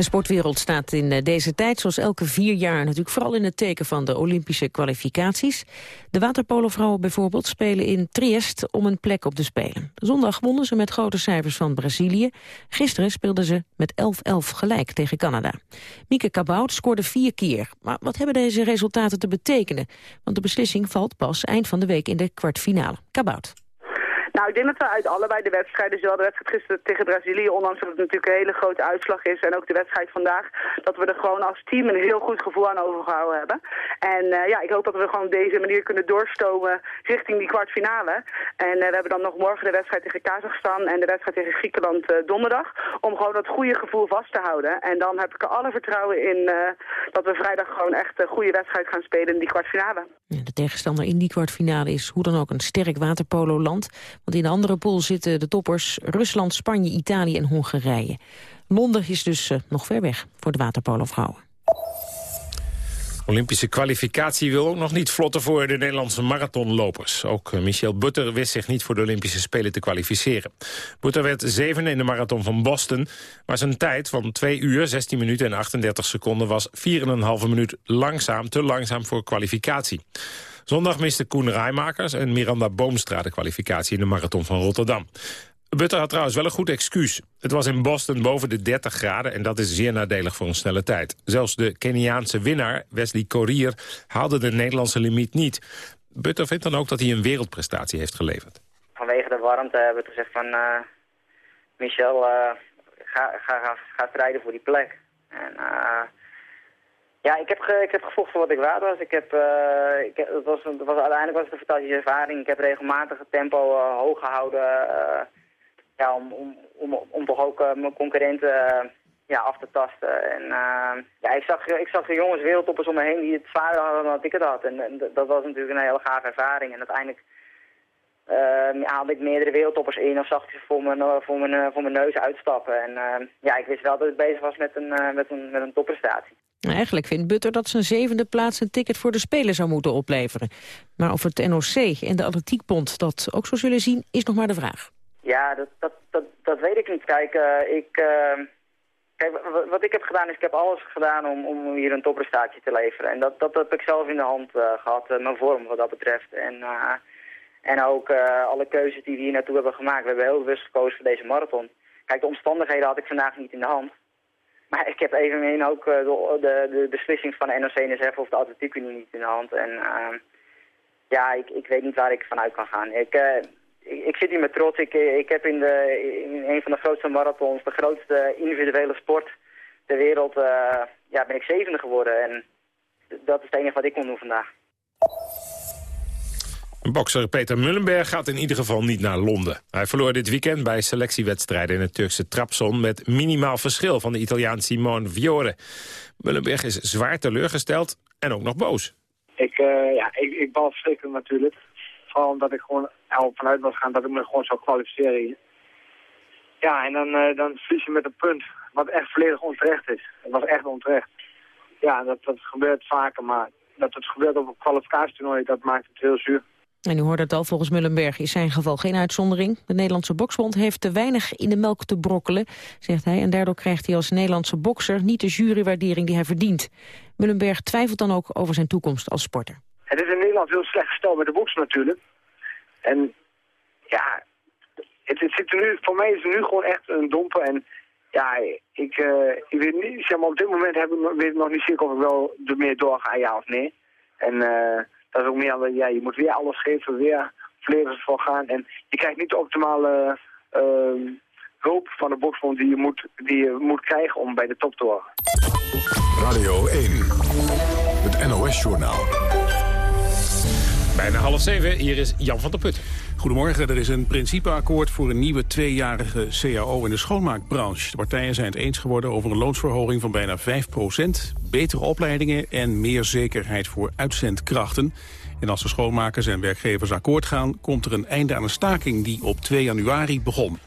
De sportwereld staat in eh, deze tijd, zoals elke vier jaar... natuurlijk vooral in het teken van de Olympische kwalificaties. De waterpolovrouwen bijvoorbeeld spelen in Triest om een plek op de Spelen. Zondag wonnen ze met grote cijfers van Brazilië. Gisteren speelden ze met 11-11 gelijk tegen Canada. Mieke Kabout scoorde vier keer. Maar wat hebben deze resultaten te betekenen? Want de beslissing valt pas eind van de week in de kwartfinale. Kabout. Nou, ik denk dat we uit allebei de wedstrijden, zowel de wedstrijd gisteren tegen Brazilië, ondanks dat het natuurlijk een hele grote uitslag is, en ook de wedstrijd vandaag, dat we er gewoon als team een heel goed gevoel aan overgehouden hebben. En uh, ja, ik hoop dat we gewoon op deze manier kunnen doorstomen richting die kwartfinale. En uh, we hebben dan nog morgen de wedstrijd tegen Kazachstan en de wedstrijd tegen Griekenland uh, donderdag, om gewoon dat goede gevoel vast te houden. En dan heb ik er alle vertrouwen in dat we vrijdag gewoon echt een goede wedstrijd gaan spelen in die kwartfinale. De tegenstander in die kwartfinale is hoe dan ook een sterk waterpolo-land. In de andere pool zitten de toppers Rusland, Spanje, Italië en Hongarije. Londen is dus uh, nog ver weg voor de waterpolo-vrouwen. Olympische kwalificatie wil ook nog niet vlotten voor de Nederlandse marathonlopers. Ook eh, Michel Butter wist zich niet voor de Olympische Spelen te kwalificeren. Butter werd zevende in de marathon van Boston, maar zijn tijd van 2 uur, 16 minuten en 38 seconden was 4,5 minuut langzaam, te langzaam voor kwalificatie. Zondag miste Koen Rijmakers en Miranda Boomstra de kwalificatie in de marathon van Rotterdam. Butter had trouwens wel een goed excuus. Het was in Boston boven de 30 graden en dat is zeer nadelig voor een snelle tijd. Zelfs de Keniaanse winnaar, Wesley Korir, haalde de Nederlandse limiet niet. Butter vindt dan ook dat hij een wereldprestatie heeft geleverd. Vanwege de warmte hebben we gezegd van... Uh, Michel, uh, ga, ga, strijden voor die plek. En... Uh, ja, ik heb, ge, ik heb gevochten voor wat ik waard was. Ik heb, uh, ik het was, het was, uiteindelijk was het een fantastische ervaring. Ik heb regelmatig het tempo uh, hoog gehouden. Uh, ja, om, om, om, om toch ook mijn concurrenten ja, af te tasten. En ja, ik zag, ik zag de jongens wereldtoppers om me heen die het zwaarder hadden dan ik het had. En, en dat was natuurlijk een hele gave ervaring. En uiteindelijk haalde ik meerdere wereldtoppers in of zag ik ze voor mijn, voor mijn, voor mijn neus uitstappen. En ja, ik wist wel dat ik bezig was met een, met een, met een topprestatie. Eigenlijk vindt Butter dat zijn zevende plaats een ticket voor de Spelen zou moeten opleveren. Maar of het NOC en de Atletiekbond dat ook zo zullen zien, is nog maar de vraag. Ja, dat, dat, dat, dat weet ik niet. Kijk, uh, ik, uh, kijk, wat ik heb gedaan is, ik heb alles gedaan om, om hier een topprestatie te leveren. En dat, dat heb ik zelf in de hand uh, gehad, mijn vorm wat dat betreft. En, en ook alle keuzes die we hier naartoe hebben gemaakt. We hebben heel bewust gekozen voor deze marathon. Kijk, de omstandigheden had ik vandaag niet in de hand. Maar ik heb evenmin ook uh, de, de, de, beslissing van de NOC-NSF of de Atletiek Unie niet in de hand. En uh, ja, ik, ik weet niet waar ik vanuit kan gaan. Ik, uh, ik, ik, zit hier met trots. Ik, ik heb in, de, in een van de grootste marathons, de grootste individuele sport ter wereld, ja, ben ik zevende geworden. En dat is het enige wat ik kon doen vandaag. Bokser Peter Mullenberg gaat in ieder geval niet naar Londen. Hij verloor dit weekend bij selectiewedstrijden in het Turkse Trabzon... met minimaal verschil van de Italiaan Simone Viore. Mullenberg is zwaar teleurgesteld en ook nog boos. Ik, uh, ja, ik, ik bal verschrikkelijk natuurlijk. Vooral omdat ik gewoon er vanuit was gaan dat ik me gewoon zou kwalificeren. Ja, en dan, uh, dan verlies je met een punt wat echt volledig onterecht is. Het was echt onterecht. Ja, dat, dat gebeurt vaker, maar dat het gebeurt op een kwalificatietoernooi, dat maakt het heel zuur. En u hoort het al, volgens Mullenberg is zijn geval geen uitzondering. De Nederlandse boksbond heeft te weinig in de melk te brokkelen, zegt hij. En daardoor krijgt hij als Nederlandse bokser niet de jurywaardering die hij verdient. Mullenberg twijfelt dan ook over zijn toekomst als sporter. Het is in Nederland heel slecht gesteld met de boks natuurlijk. En ja, het, het zit er nu, voor mij is het nu gewoon echt een domper. En ja, ik, uh, ik weet niet, zeg maar, op dit moment heb ik, weet ik nog niet zeker of ik wel ermee doorga, ja of nee. En... Uh, dat is ook meer dan, ja, je moet weer alles geven, weer volledig voor gaan. En je krijgt niet de optimale uh, hulp van de boksbond die je, moet, die je moet krijgen om bij de top te horen. Radio 1, het NOS-journaal. Bijna half zeven, hier is Jan van der Put. Goedemorgen, er is een principeakkoord voor een nieuwe tweejarige CAO in de schoonmaakbranche. De partijen zijn het eens geworden over een loonsverhoging van bijna 5% betere opleidingen en meer zekerheid voor uitzendkrachten. En als de schoonmakers en werkgevers akkoord gaan, komt er een einde aan een staking die op 2 januari begon.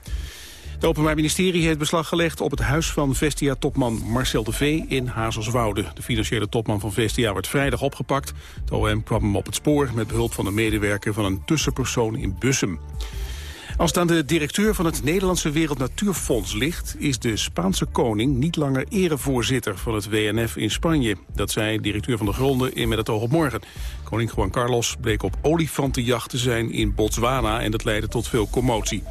Het Openbaar Ministerie heeft beslag gelegd op het huis van Vestia-topman Marcel de V in Hazerswoude. De financiële topman van Vestia werd vrijdag opgepakt. Het OM kwam hem op het spoor met behulp van een medewerker van een tussenpersoon in Bussum. Als het aan de directeur van het Nederlandse Wereld Natuurfonds ligt... is de Spaanse koning niet langer erevoorzitter van het WNF in Spanje. Dat zei directeur van de Gronden in Met het oog op morgen. Koning Juan Carlos bleek op olifantenjacht te zijn in Botswana... en dat leidde tot veel commotie.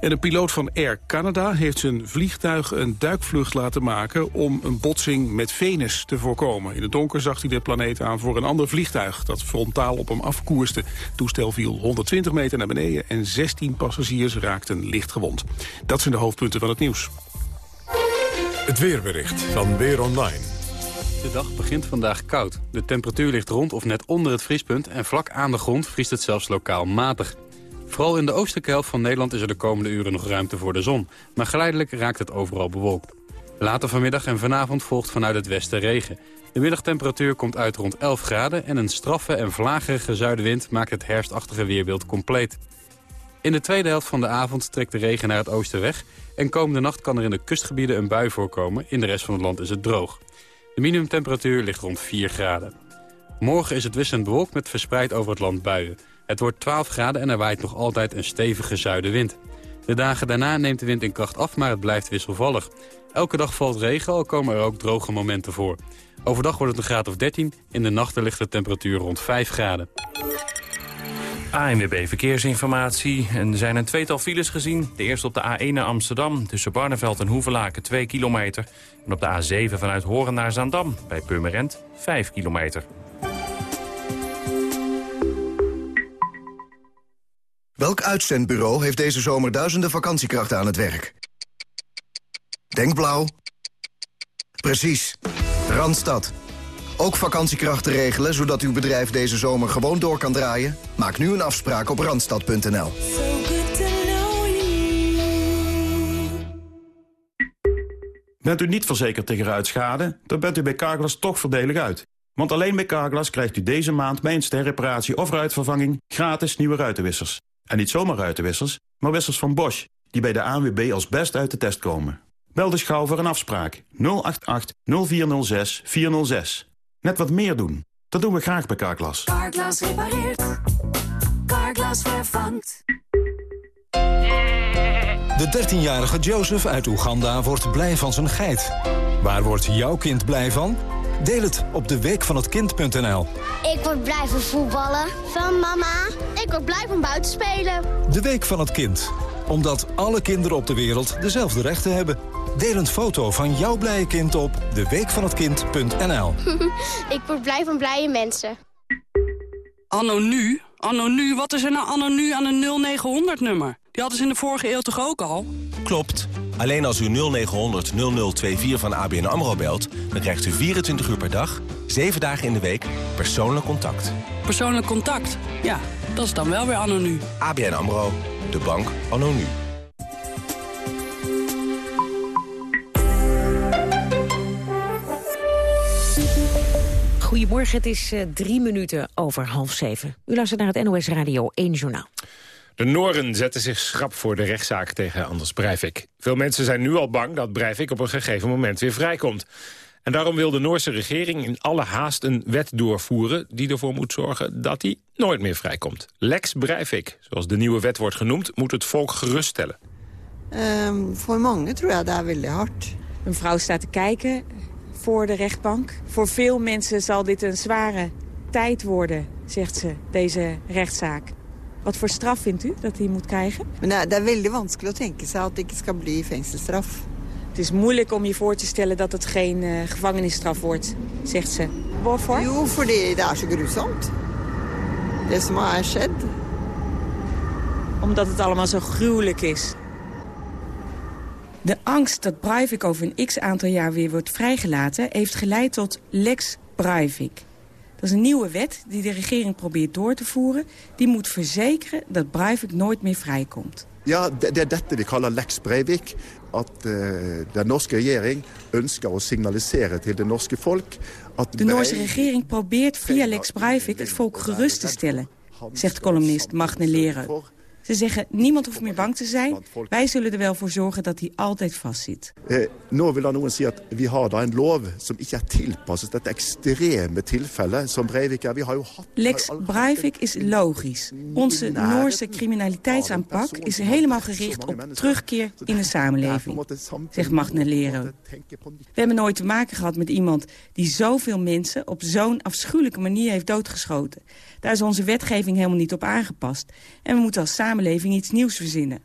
En een piloot van Air Canada heeft zijn vliegtuig een duikvlucht laten maken... om een botsing met Venus te voorkomen. In het donker zag hij de planeet aan voor een ander vliegtuig... dat frontaal op hem afkoerste. Het toestel viel 120 meter naar beneden... en 16 passagiers raakten licht gewond. Dat zijn de hoofdpunten van het nieuws. Het weerbericht van Weer Online. De dag begint vandaag koud. De temperatuur ligt rond of net onder het vriespunt... en vlak aan de grond vriest het zelfs lokaal matig. Vooral in de oostelijke helft van Nederland is er de komende uren nog ruimte voor de zon. Maar geleidelijk raakt het overal bewolkt. Later vanmiddag en vanavond volgt vanuit het westen regen. De middagtemperatuur komt uit rond 11 graden... en een straffe en vlagerige zuidenwind maakt het herfstachtige weerbeeld compleet. In de tweede helft van de avond trekt de regen naar het oosten weg... en komende nacht kan er in de kustgebieden een bui voorkomen. In de rest van het land is het droog. De minimumtemperatuur ligt rond 4 graden. Morgen is het wisselend bewolkt met verspreid over het land buien. Het wordt 12 graden en er waait nog altijd een stevige zuidenwind. De dagen daarna neemt de wind in kracht af, maar het blijft wisselvallig. Elke dag valt regen, al komen er ook droge momenten voor. Overdag wordt het een graad of 13, in de nachten ligt de temperatuur rond 5 graden. ANWB Verkeersinformatie. Er zijn een tweetal files gezien. De eerste op de A1 naar Amsterdam, tussen Barneveld en Hoevelaken 2 kilometer. En op de A7 vanuit Horen naar Zaandam, bij Purmerend 5 kilometer. Welk uitzendbureau heeft deze zomer duizenden vakantiekrachten aan het werk? Denk blauw. Precies. Randstad. Ook vakantiekrachten regelen, zodat uw bedrijf deze zomer gewoon door kan draaien? Maak nu een afspraak op randstad.nl. Bent u niet verzekerd tegen ruitschade? Dan bent u bij Carglass toch voordelig uit. Want alleen bij Carglass krijgt u deze maand bij een sterreparatie of ruitvervanging gratis nieuwe ruitenwissers. En niet zomaar ruitenwissers, maar wissers van Bosch, die bij de ANWB als best uit de test komen. Bel dus gauw voor een afspraak 088 0406 406. Net wat meer doen. Dat doen we graag bij Carglass. Carglass repareert. Carglass vervangt. De 13-jarige Joseph uit Oeganda wordt blij van zijn geit. Waar wordt jouw kind blij van? Deel het op de week van het kind.nl. Ik word blij van voetballen. Van mama. Word blij van buiten spelen. De week van het kind. Omdat alle kinderen op de wereld dezelfde rechten hebben. Deel een foto van jouw blije kind op deweekvanhetkind.nl. [LAUGHS] ik word blij van blije mensen. Anno nu? Anno nu? Wat is er nou anno nu aan een 0900-nummer? Die hadden ze in de vorige eeuw toch ook al? Klopt. Alleen als u 0900 0024 van ABN AMRO belt... dan krijgt u 24 uur per dag, 7 dagen in de week, persoonlijk contact. Persoonlijk contact? Ja, dat is dan wel weer anno nu. ABN AMRO, de bank anno nu. Goedemorgen, het is uh, drie minuten over half zeven. U luistert naar het NOS Radio 1 Journaal. De Noren zetten zich schrap voor de rechtszaak tegen Anders Breivik. Veel mensen zijn nu al bang dat Breivik op een gegeven moment weer vrijkomt. En daarom wil de Noorse regering in alle haast een wet doorvoeren... die ervoor moet zorgen dat hij nooit meer vrijkomt. Lex Breivik, zoals de nieuwe wet wordt genoemd, moet het volk geruststellen. Um, voor mange tror ik dat wel hard. Een vrouw staat te kijken voor de rechtbank. Voor veel mensen zal dit een zware tijd worden, zegt ze, deze rechtszaak. Wat voor straf vindt u dat hij moet krijgen? Men det er veldig vanskelig å tenke seg at det ikke skal bli fengselsstraf. Het is moeilijk om je voor te stellen dat het geen uh, gevangenisstraf wordt, zegt ze. Waarvoor? Jo, fordi det er så grusomt. Det som skjedd. Omdat het allemaal zo gruwelijk is. De angst dat Breivik over een x-aantal jaar weer wordt vrijgelaten... heeft geleid tot Lex Breivik. Dat is een nieuwe wet die de regering probeert door te voeren. Die moet verzekeren dat Breivik nooit meer vrijkomt. Ja, det er dette vi kaller Lex Breivik. At uh, de norske regering ønsker å signalisere til det norske volk... At de Noorse regering probeert via Lex Breivik het volk gerust te stellen, zegt columnist Magne Leren. Ze zeggen, niemand hoeft meer bang te zijn. Wij zullen er wel voor zorgen dat hij altijd vastzit. Eh, vil da noen si at vi har da en lov som ikke er tilpasset dette ekstreme tilfellet som Breivik er. Vi har jo hatt... Lex Breivik is logisch. Onze Noorse criminaliteitsaanpak is helemaal gericht op terugkeer in de samenleving, zegt Magne Lero. We hebben nooit te maken gehad met iemand die zoveel mensen op zo'n afschuwelijke manier heeft doodgeschoten. Daar is onze wetgeving helemaal niet op aangepast. En we moeten als samenleving iets nieuws verzinnen.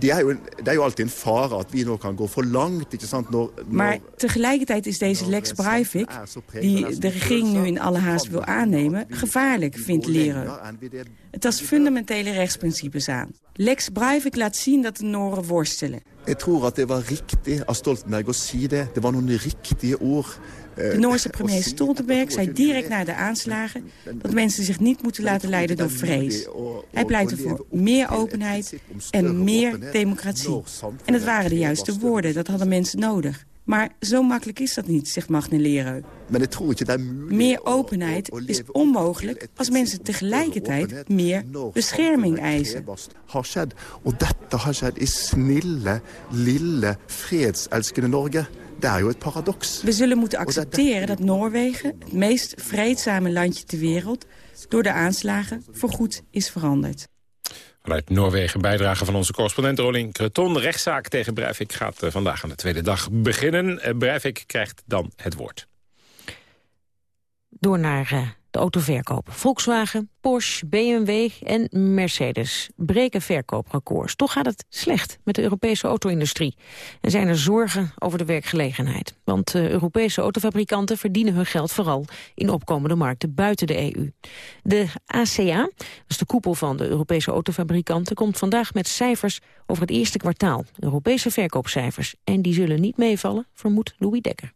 det er, jo, det er jo alltid en fare at vi nå kan gå for langt. ikke sant? Når, Maar tegelijkertijd is deze Lex Breivik, die de regering nu in alle haast wil aannemen, gevaarlijk, vindt Lerø. Het tast fundamentele rechtsprincipes aan. Lex Breivik laat zien dat de Noren worstelen. Jeg tror at det var riktig av Stoltenberg å si det. Det var noen riktige ord. De Noorse premier Stoltenberg zei direct na de aanslagen dat mensen zich niet moeten laten leiden door vrees. Hij pleitte voor meer openheid en meer democratie. En dat waren de juiste woorden, dat hadden mensen nodig. Maar zo makkelijk is dat niet, zegt Magne Lerø. Meer openheid is onmogelijk als mensen tegelijkertijd meer bescherming eisen. dette har skjedd i snille, lille, fredselskende Norge. We zullen moeten accepteren dat Noorwegen, het meest vreedzame landje ter wereld, door de aanslagen voorgoed is veranderd. Vanuit Noorwegen bijdrage van onze correspondent Rolling Creton. De rechtszaak tegen Breivik gaat eh, vandaag aan de tweede dag beginnen. Eh, Breivik krijgt dan het woord. Door naar eh, de autoverkoop. Volkswagen, Porsche, BMW en Mercedes breken verkooprecords. Toch gaat het slecht met de Europese auto-industrie. En zijn er zorgen over de werkgelegenheid. Want uh, Europese autofabrikanten verdienen hun geld vooral in opkomende markten buiten de EU. De ACA, dat is de koepel van de Europese autofabrikanten, komt vandaag met cijfers over het eerste kwartaal. Europese verkoopcijfers. En die zullen niet meevallen, vermoedt Louis Dekker.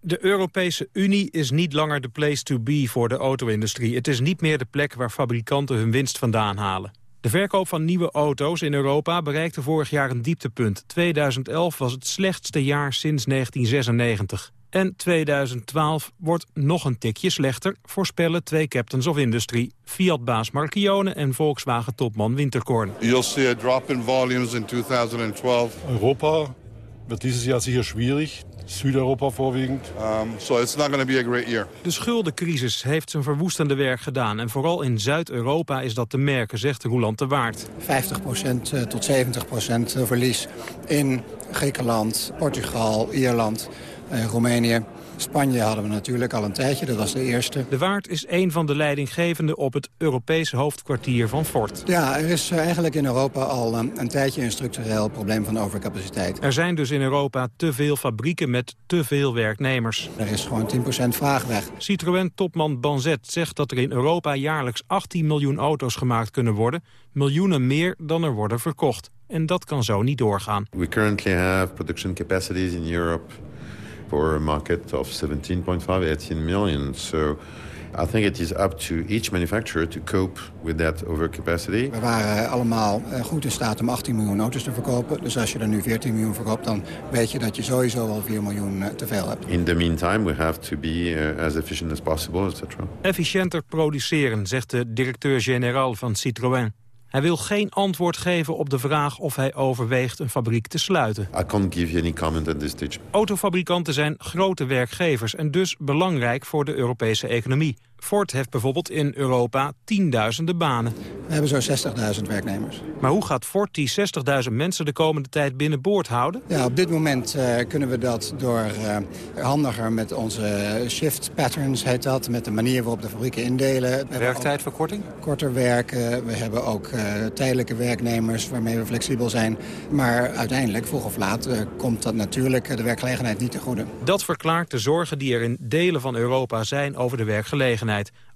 De Europese Unie is niet langer de place to be voor de auto-industrie. Het is niet meer de plek waar fabrikanten hun winst vandaan halen. De verkoop van nieuwe auto's in Europa bereikte vorig jaar een dieptepunt. 2011 was het slechtste jaar sinds 1996. En 2012 wordt nog een tikje slechter, voorspellen twee captains of industry. Fiat-baas Marchione en Volkswagen-topman Winterkorn. You'll see a drop in volumes in 2012. Europa wird dieses Jahr sicher schwierig. Zuid-Europa voorwiegend. Um, so it's not going to be a great year. De schuldencrisis heeft zijn verwoestende werk gedaan. En vooral in Zuid-Europa is dat te merken, zegt Roland de Waard. 50% tot 70% verlies in Griekenland, Portugal, Ierland, eh, Roemenië. Spanje hadden we natuurlijk al een tijdje, dat was de eerste. De Waard is een van de leidinggevenden op het Europese hoofdkwartier van Ford. Ja, er is eigenlijk in Europa al een, een tijdje een structureel probleem van overcapaciteit. Er zijn dus in Europa te veel fabrieken met te veel werknemers. Er is gewoon 10% vraag weg. Citroën-topman Banzet zegt dat er in Europa jaarlijks 18 miljoen auto's gemaakt kunnen worden. Miljoenen meer dan er worden verkocht. En dat kan zo niet doorgaan. We currently have production capacities in Europe for a market of 17.5, 18 million. So I think it is up to each manufacturer to cope with that overcapacity. We waren allemaal eh, goed in staat om 18 miljoen auto's te verkopen. Dus als je er nu 14 miljoen verkoopt, dan weet je dat je sowieso al 4 miljoen eh, te veel hebt. In the meantime, we have to be uh, as efficient as possible, etc. Efficiënter produceren, zegt de directeur-generaal van Citroën. Hij wil geen antwoord geven op de vraag of hij overweegt een fabriek te sluiten. I can't give you any comment at this stage. Autofabrikanten zijn grote werkgevers en dus belangrijk voor de Europese economie. Ford heeft bijvoorbeeld in Europa tienduizenden banen. We hebben zo'n 60.000 werknemers. Maar hoe gaat Ford die 60.000 mensen de komende tijd binnenboord houden? Ja, op dit moment uh, kunnen we dat door uh, handiger met onze shift patterns, heet dat. Met de manier waarop de fabrieken indelen. Werktijdverkorting? Korter werken. We hebben ook uh, tijdelijke werknemers waarmee we flexibel zijn. Maar uiteindelijk, vroeg of laat, komt dat natuurlijk de werkgelegenheid niet te goede. Dat verklaart de zorgen die er in delen van Europa zijn over de werkgelegenheid.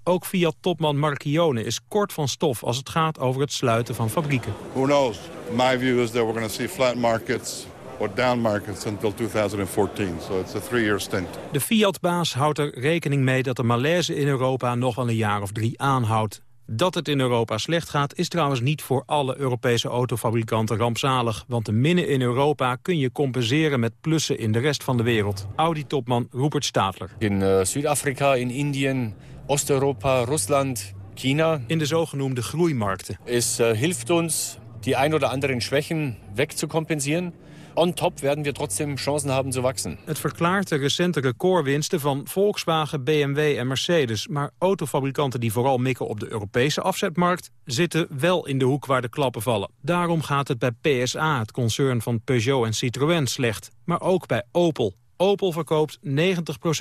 Ook Fiat-topman Marchione is kort van stof als het gaat over het sluiten van fabrieken. Who knows? My view is that we're going to see flat markets or down markets until 2014. So it's a three-year stint. De Fiat-baas houdt er rekening mee dat de malaise in Europa nog wel een jaar of drie aanhoudt. Dat het in Europa slecht gaat is trouwens niet voor alle Europese autofabrikanten rampzalig. Want de minnen in Europa kun je compenseren met plussen in de rest van de wereld. Audi-topman Rupert Stadler. In uh, Zuid-Afrika, in Indië, Oost-Europa, Rusland, China. In de zogenoemde groeimarkten. Es uh, hilft ons die ein oder anderen Schwächen wegzukompensieren. On top werden wir trotzdem Chancen haben zu wachsen. Het verklaart de recente recordwinsten van Volkswagen, BMW en Mercedes. Maar autofabrikanten die vooral mikken op de Europese afzetmarkt... zitten wel in de hoek waar de klappen vallen. Daarom gaat het bij PSA, het concern van Peugeot en Citroën, slecht. Maar ook bij Opel. Opel verkoopt 90%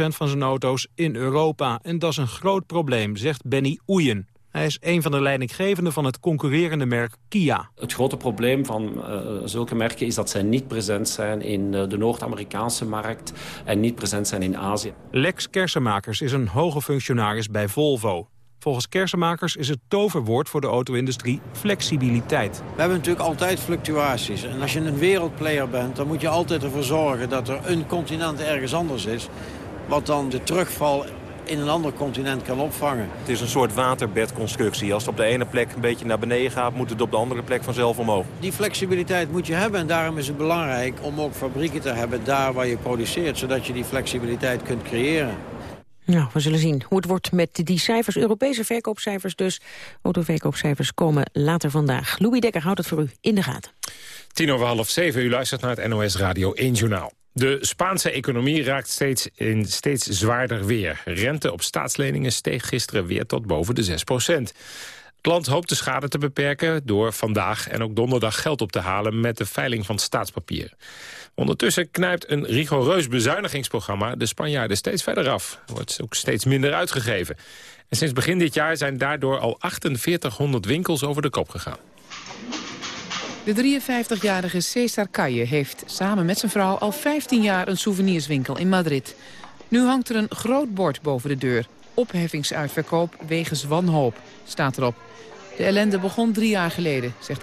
van zijn auto's in Europa. En dat is een groot probleem, zegt Benny Oeyen. Hij is een van de leidinggevenden van het concurrerende merk Kia. Het grote probleem van uh, zulke merken is dat zij niet present zijn in uh, de Noord-Amerikaanse markt en niet present zijn in Azië. Lex Kersenmakers is een hoge functionaris bij Volvo. Volgens kersenmakers is het toverwoord voor de auto-industrie flexibiliteit. We hebben natuurlijk altijd fluctuaties. En als je een wereldplayer bent, dan moet je altijd ervoor zorgen dat er een continent ergens anders is. Wat dan de terugval in een ander continent kan opvangen. Het is een soort waterbedconstructie. Als het op de ene plek een beetje naar beneden gaat... moet het op de andere plek vanzelf omhoog. Die flexibiliteit moet je hebben. En daarom is het belangrijk om ook fabrieken te hebben daar waar je produceert. Zodat je die flexibiliteit kunt creëren. Nou, we zullen zien hoe het wordt met die cijfers. Europese verkoopcijfers dus. Autoverkoopcijfers komen later vandaag. Louis Dekker houdt het voor u in de gaten. Tien over half zeven, u luistert naar het NOS Radio 1 Journaal. De Spaanse economie raakt steeds in steeds zwaarder weer. Rente op staatsleningen steeg gisteren weer tot boven de 6 procent. Het land hoopt de schade te beperken door vandaag en ook donderdag geld op te halen met de veiling van staatspapieren. Ondertussen knijpt een rigoureus bezuinigingsprogramma de Spanjaarden steeds verder af. Er wordt ook steeds minder uitgegeven. En sinds begin dit jaar zijn daardoor al 4800 winkels over de kop gegaan. De 53-jarige Cesar Calle heeft samen met zijn vrouw al 15 jaar een souvenirswinkel in Madrid. Nu hangt er een groot bord boven de deur. Opheffingsuitverkoop wegens wanhoop, staat erop. De ellende begon drie jaar geleden, zegt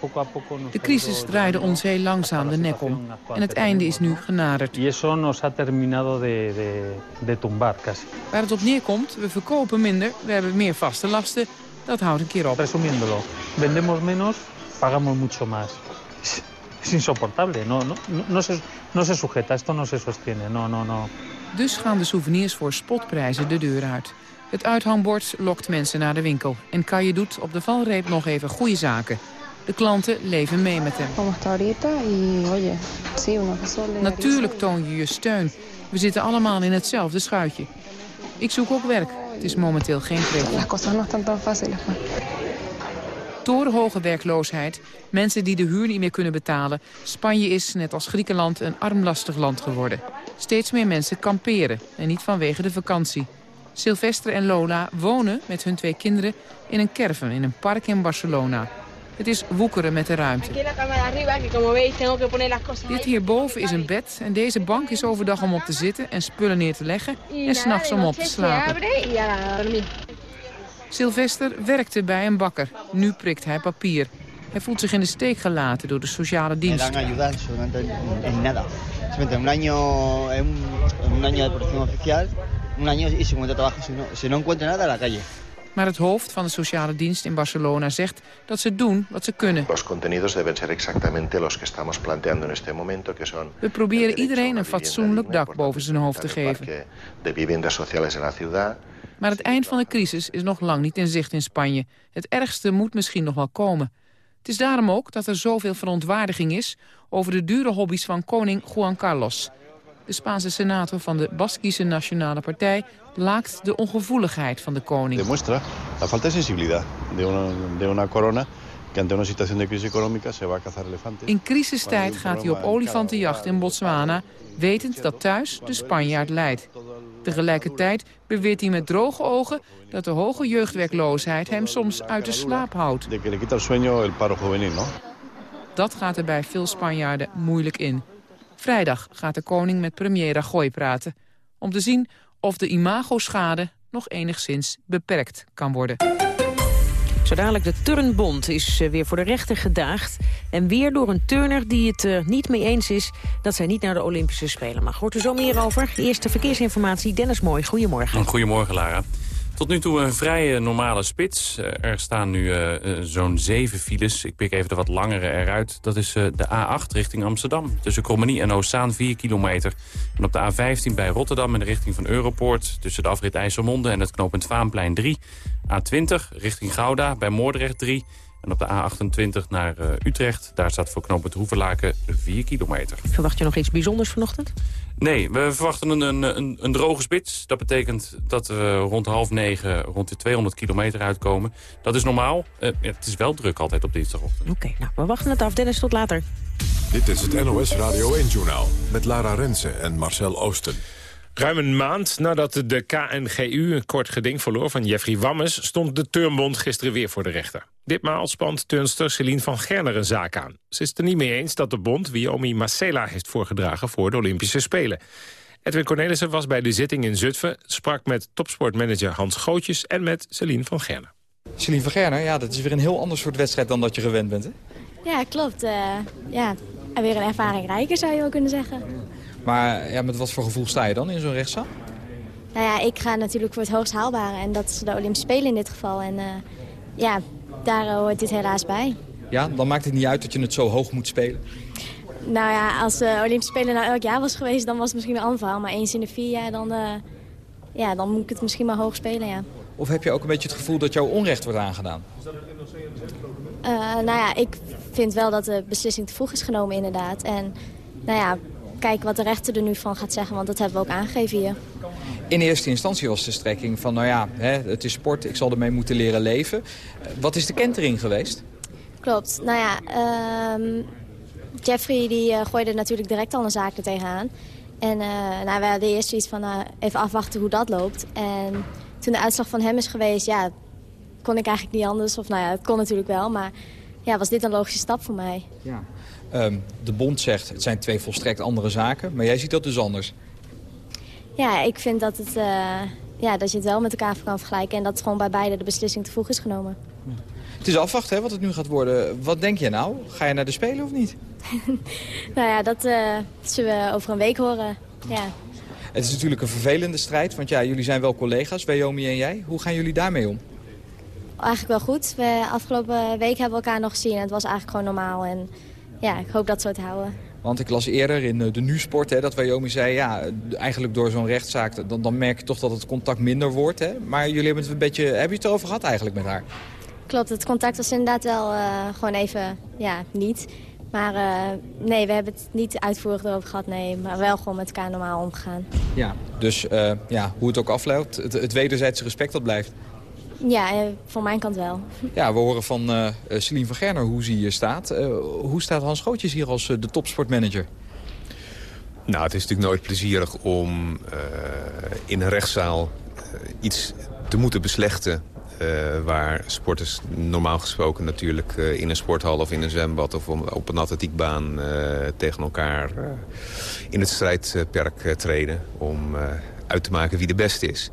poco de crisis draaide ons heel langzaam de nek om. En het einde is nu genaderd. Waar het op neerkomt, we verkopen minder, we hebben meer vaste lasten. Dat houdt een keer op. Resumiéndolo, vendemos menos, pagamos mucho más. Es insoportable, no, no, no, se, no se sujeta, esto no se sostiene, no, no, no. Dus gaan de souvenirs voor spotprijzen de deur uit. Het uithangbord lokt mensen naar de winkel. En Kaje doet op de valreep nog even goede zaken. De klanten leven mee met hem. Natuurlijk toon je je steun. We zitten allemaal in hetzelfde schuitje. Ik zoek ook werk. Het is momenteel geen pretje. Torenhoge werkloosheid, mensen die de huur niet meer kunnen betalen. Spanje is, net als Griekenland, een armlastig land geworden. Steeds meer mensen kamperen en niet vanwege de vakantie. Sylvester en Lola wonen met hun twee kinderen in een caravan in een park in Barcelona. Het is woekeren met de ruimte. Dit hierboven is een bed en deze bank is overdag om op te zitten en spullen neer te leggen en s'nachts om op te slapen. Sylvester werkte bij een bakker. Nu prikt hij papier. Hij voelt zich in de steek gelaten door de sociale dienst. Un año, un año de protección oficial, un año y 50 trabajos. Si no encuentra nada, a la calle. Maar het hoofd van de sociale dienst in Barcelona zegt dat ze doen wat ze kunnen. We proberen iedereen een fatsoenlijk dak boven zijn hoofd te geven. Maar het eind van de crisis is nog lang niet in zicht in Spanje. Het ergste moet misschien nog wel komen. Het is daarom ook dat er zoveel verontwaardiging is over de dure hobby's van koning Juan Carlos. De Spaanse senator van de Baskische Nationale Partij laakt de ongevoeligheid van de koning. Demuestra la falta de sensibilidad de una, de una corona. In crisistijd gaat hij op olifantenjacht in Botswana, wetend dat thuis de Spanjaard leidt. Tegelijkertijd beweert hij met droge ogen dat de hoge jeugdwerkloosheid hem soms uit de slaap houdt. Dat gaat er bij veel Spanjaarden moeilijk in. Vrijdag gaat de koning met premier Rajoy praten... om te zien of de imagoschade nog enigszins beperkt kan worden. Zo dadelijk de Turnbond is eh, weer voor de rechter gedaagd. En weer door een turner die het er niet mee eens is... dat zij niet naar de Olympische Spelen mag. Hoort er zo meer over? Eerste verkeersinformatie, Dennis Mooi. Goedemorgen. Goedemorgen, Lara. Tot nu toe een vrij normale spits. Eh, er staan nu uh, zo'n zeven files. Ik pik even de wat langere eruit. Dat is de A8 richting Amsterdam. Tussen Krommenie en Oostzaan 4 kilometer. En op de A15 bij Rotterdam in de richting van Europoort... tussen de afrit IJsselmonde en het knooppunt Vaanplein 3. A20 richting Gouda bij Moordrecht 3... En op de A28 naar uh, Utrecht, daar staat voor knooppunt Hoevenlaken 4 kilometer. Verwacht je nog iets bijzonders vanochtend? Nee, we verwachten een, een, een, droge spits. Dat betekent dat we rond half negen rond de 200 kilometer uitkomen. Dat is normaal. Uh, het is wel druk altijd op dinsdagochtend. Oké, nou, we wachten het af. Dennis, tot later. Dit is het NOS Radio 1-journaal met Lara Rensen en Marcel Oosten. Ruim een maand nadat de KNGU een kort geding verloor van Jeffrey Wammes... stond de Turnbond gisteren weer voor de rechter. Ditmaal spant turnster Celine van Gerner een zaak aan. Ze is het er niet mee eens dat de bond Wiomi Marcela heeft voorgedragen... voor de Olympische Spelen. Edwin Cornelissen was bij de zitting in Zutphen... sprak met topsportmanager Hans Gootjes en met Celine van Gerner. Celine van Gerner, ja, dat is weer een heel ander soort wedstrijd dan dat je gewend bent, hè? Ja, klopt. Uh, ja, weer een ervaring rijker zou je wel kunnen zeggen. Maar ja, met wat voor gevoel sta je dan in zo'n rechtszaal? Nou ja, ik ga natuurlijk voor het hoogst haalbare. En dat is de Olympische Spelen in dit geval. En uh, ja, daar hoort dit helaas bij. Ja, dan maakt het niet uit dat je het zo hoog moet spelen? Nou ja, als de Olympische Spelen nou elk jaar was geweest, dan was het misschien een ander verhaal. Maar eens in de vier jaar, dan, uh, ja, dan moet ik het misschien maar hoog spelen, ja. Of heb je ook een beetje het gevoel dat jouw onrecht wordt aangedaan? Uh, nou ja, ik vind wel dat de beslissing te vroeg is genomen inderdaad. En nou ja, kijken wat de rechter er nu van gaat zeggen, want dat hebben we ook aangegeven hier. In eerste instantie was de strekking van, nou ja, hè, het is sport, ik zal ermee moeten leren leven. Wat is de kentering geweest? Klopt. Nou ja, uh, Jeffrey die uh, gooide natuurlijk direct al een zaak er tegenaan. En uh, nou, we hadden eerst zoiets van uh, even afwachten hoe dat loopt. En toen de uitslag van hem is geweest, ja, kon ik eigenlijk niet anders. Of nou ja, het kon natuurlijk wel, maar ja, was dit een logische stap voor mij. Ja. Um, de bond zegt, het zijn twee volstrekt andere zaken, maar jij ziet dat dus anders. Ja, ik vind dat, het, uh, ja, dat je het wel met elkaar kan vergelijken... en dat gewoon bij beide de beslissing te vroeg is genomen. Het is afwachten hè, wat het nu gaat worden. Wat denk je nou? Ga je naar de Spelen of niet? [LAUGHS] nou ja, dat uh, zullen we over een week horen. Ja. Het is natuurlijk een vervelende strijd, want ja, jullie zijn wel collega's, Wyoming en jij. Hoe gaan jullie daarmee om? Eigenlijk wel goed. We afgelopen week hebben we elkaar nog gezien en het was eigenlijk gewoon normaal. En ja, ik hoop dat zo te houden. Want ik las eerder in eh, de Nu-sport hè, dat Wyoming zei... ja, eigenlijk door zo'n rechtszaak, dan, dan merk je toch dat het contact minder wordt. Hè? Maar jullie hebben het een beetje... Heb je het erover gehad eigenlijk met haar? Klopt, het contact was inderdaad wel uh, gewoon even, ja, niet. Maar uh, nee, we hebben het niet uitvoerig erover gehad, nee. Maar wel gewoon met elkaar normaal omgegaan. Ja, dus uh, ja, hoe het ook afloopt, het, het wederzijdse respect dat blijft. Ja, voor mijn kant wel. Ja, we horen van uh, Celine van Gerner hoe ze hier staat. Uh, hoe staat Hans Gootjes hier als uh, de topsportmanager? Nou, het is natuurlijk nooit plezierig om in een rechtszaal iets te moeten beslechten... waar sporters normaal gesproken natuurlijk in een sporthal of in een zwembad... of op een atletiekbaan tegen elkaar in het strijdperk treden... om uit te maken wie de beste is.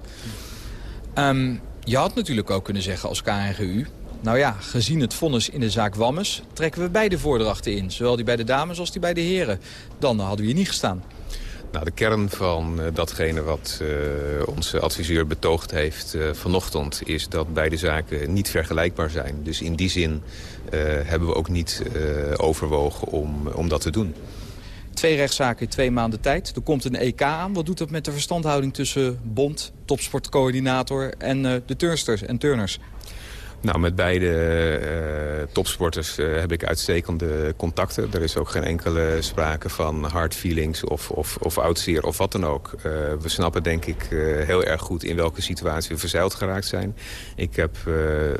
Um, je had natuurlijk ook kunnen zeggen als KNGU... nou ja, gezien het vonnis in de zaak Wammes... trekken we beide voordrachten in. Zowel die bij de dames als die bij de heren. Dan hadden we hier niet gestaan. Nou, de kern van uh, datgene wat uh, onze adviseur betoogd heeft uh, vanochtend... is dat beide zaken niet vergelijkbaar zijn. Dus in die zin hebben we ook niet overwogen om, om dat te doen. Twee rechtszaken in twee maanden tijd. Er komt een EK aan. Wat doet dat met de verstandhouding tussen bond, topsportcoördinator en uh, de turnsters en turners? Nou, met beide uh, topsporters uh, heb ik uitstekende contacten. Er is ook geen enkele sprake van hard feelings of, of, of oudseer of wat dan ook. Uh, we snappen denk ik heel erg goed in welke situatie we verzeild geraakt zijn. Ik heb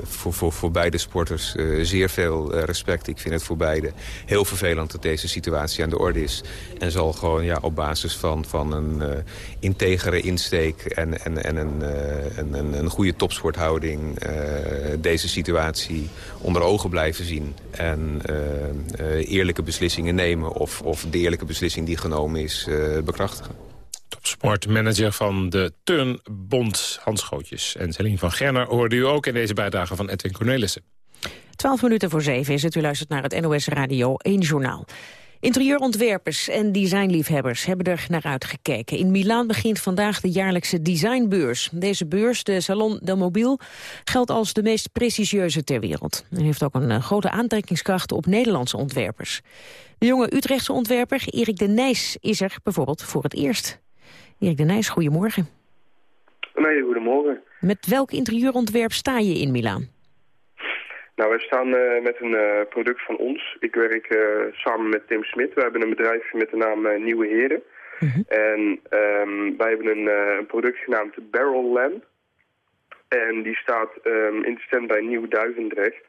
voor, voor, voor beide sporters zeer veel respect. Ik vind het voor beide heel vervelend dat deze situatie aan de orde is. En zal gewoon ja, op basis van, van een integere insteek en, en, en een, een, een, een goede topsporthouding deze situatie onder ogen blijven zien. En uh, eerlijke beslissingen nemen of, of de eerlijke beslissing die genomen is uh, bekrachtigen. Topsportmanager van de Turnbond, Hans Gootjes. En Celine van Gerner hoorde u ook in deze bijdrage van Edwin Cornelissen. 12 minuten voor zeven is het. U luistert naar het NOS Radio 1 Journaal. Interieurontwerpers en designliefhebbers hebben er naar uitgekeken. In Milaan begint vandaag de jaarlijkse designbeurs. Deze beurs, de Salon del Mobiel, geldt als de meest prestigieuze ter wereld. En heeft ook een eh, grote aantrekkingskracht op Nederlandse ontwerpers. De jonge Utrechtse ontwerper Erik de Nijs is er bijvoorbeeld voor het eerst. Erik de Nijs, goedemorgen. Nee, goedemorgen. Met welk interieurontwerp sta je in Milaan? Nou, wij staan uh, met een uh, product van ons. Ik werk uh, samen met Tim Smit. We hebben een bedrijf met de naam Nieuwe Heren. -hmm. En um, wij hebben een, een, product genaamd Barrel Lamp. En die staat um, in de stand bij Nieuw Duivendrecht.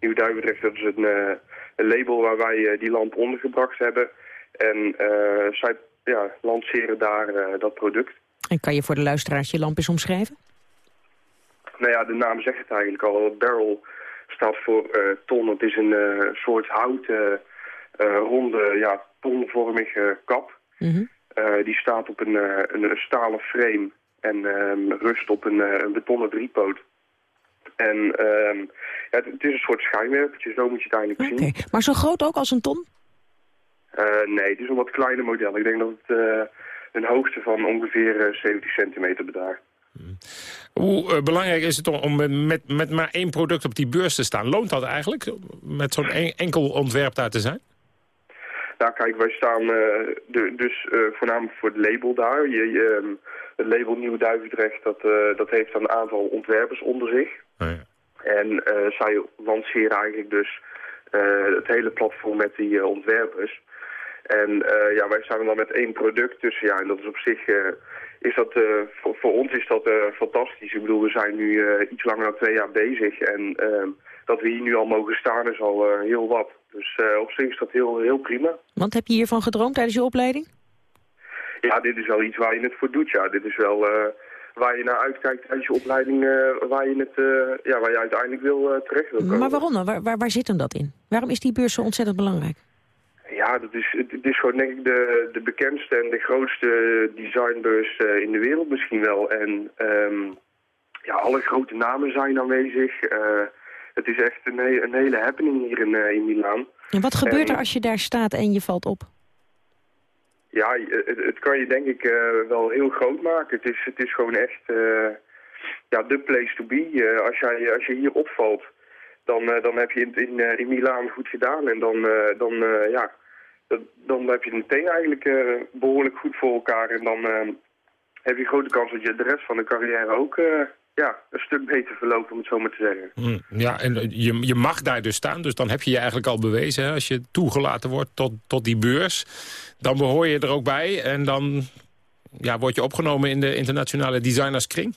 Nieuw Duivendrecht, dat is een, een label waar wij die lamp ondergebracht hebben. En zij ja, lanceren daar dat product. En kan je voor de luisteraars je lamp eens omschrijven? Nou ja, de naam zegt het eigenlijk al. Barrel staat voor ton. Het is een soort houten, ronde, ja, tonvormige kap. Mhm. die staat op een, een, stalen frame en ehm, rust op een, een betonnen driepoot. En um, ja, het, is een soort schijnwerpertje, zo moet je het eigenlijk zien. Maar zo groot ook als een ton? Uh, nee, het is een wat kleiner model. Ik denk dat het uh, een hoogte van ongeveer 70 centimeter bedraagt. Hmm. Hoe uh, belangrijk is het om met, met maar één product op die beurs te staan? Loont dat eigenlijk, met zo'n enkel ontwerp daar te zijn? Nou kijk, wij staan de, dus voornamelijk voor het label daar. Je, je, ehm, het label Nieuw Duivendrecht, dat, dat heeft een aantal ontwerpers onder zich. Oh ja. En uh, zij lanceren eigenlijk dus uh, het hele platform met die uh, ontwerpers. En ja, wij staan er dan met één product tussen. Ja, en dat is op zich, is dat, voor, voor, ons is dat fantastisch. Ik bedoel, we zijn nu iets langer dan twee jaar bezig. En ehm, dat we hier nu al mogen staan is al heel wat. Dus op zich is dat heel, heel prima. Want heb je hiervan gedroomd tijdens je opleiding? Ja, dit is wel iets waar je het voor doet. Ja, dit is wel waar je naar uitkijkt tijdens je opleiding, waar, je het, ja, waar je uiteindelijk wil terecht wil komen. Maar waarom dan? Waar, waar, waar zit hem dat in? Waarom is die beurs zo ontzettend belangrijk? Ja, dat is, het, is gewoon denk ik de, de bekendste en de grootste designbeurs in de wereld misschien wel. En um, ja, alle grote namen zijn aanwezig. het is echt een, een hele happening hier in, in Milaan. En wat gebeurt er als je daar staat en je valt op? Ja, het, het, kan je denk ik uh, wel heel groot maken. Het is, het is gewoon echt uh, ja, de place to be. Uh, als, jij, als je hier opvalt, dan, dan heb je in, in, in Milaan goed gedaan. En dan, dan, ja, dan heb je het meteen eigenlijk behoorlijk goed voor elkaar. En dan heb je grote kans dat je de rest van de carrière ook ja, een stuk beter verloopt, om het zo maar te zeggen. Hm, ja, en je, je mag daar dus staan, dus dan heb je je eigenlijk al bewezen... Hè, als je toegelaten wordt tot, tot die beurs, dan behoor je er ook bij... en dan ja, word je opgenomen in de internationale designerskring?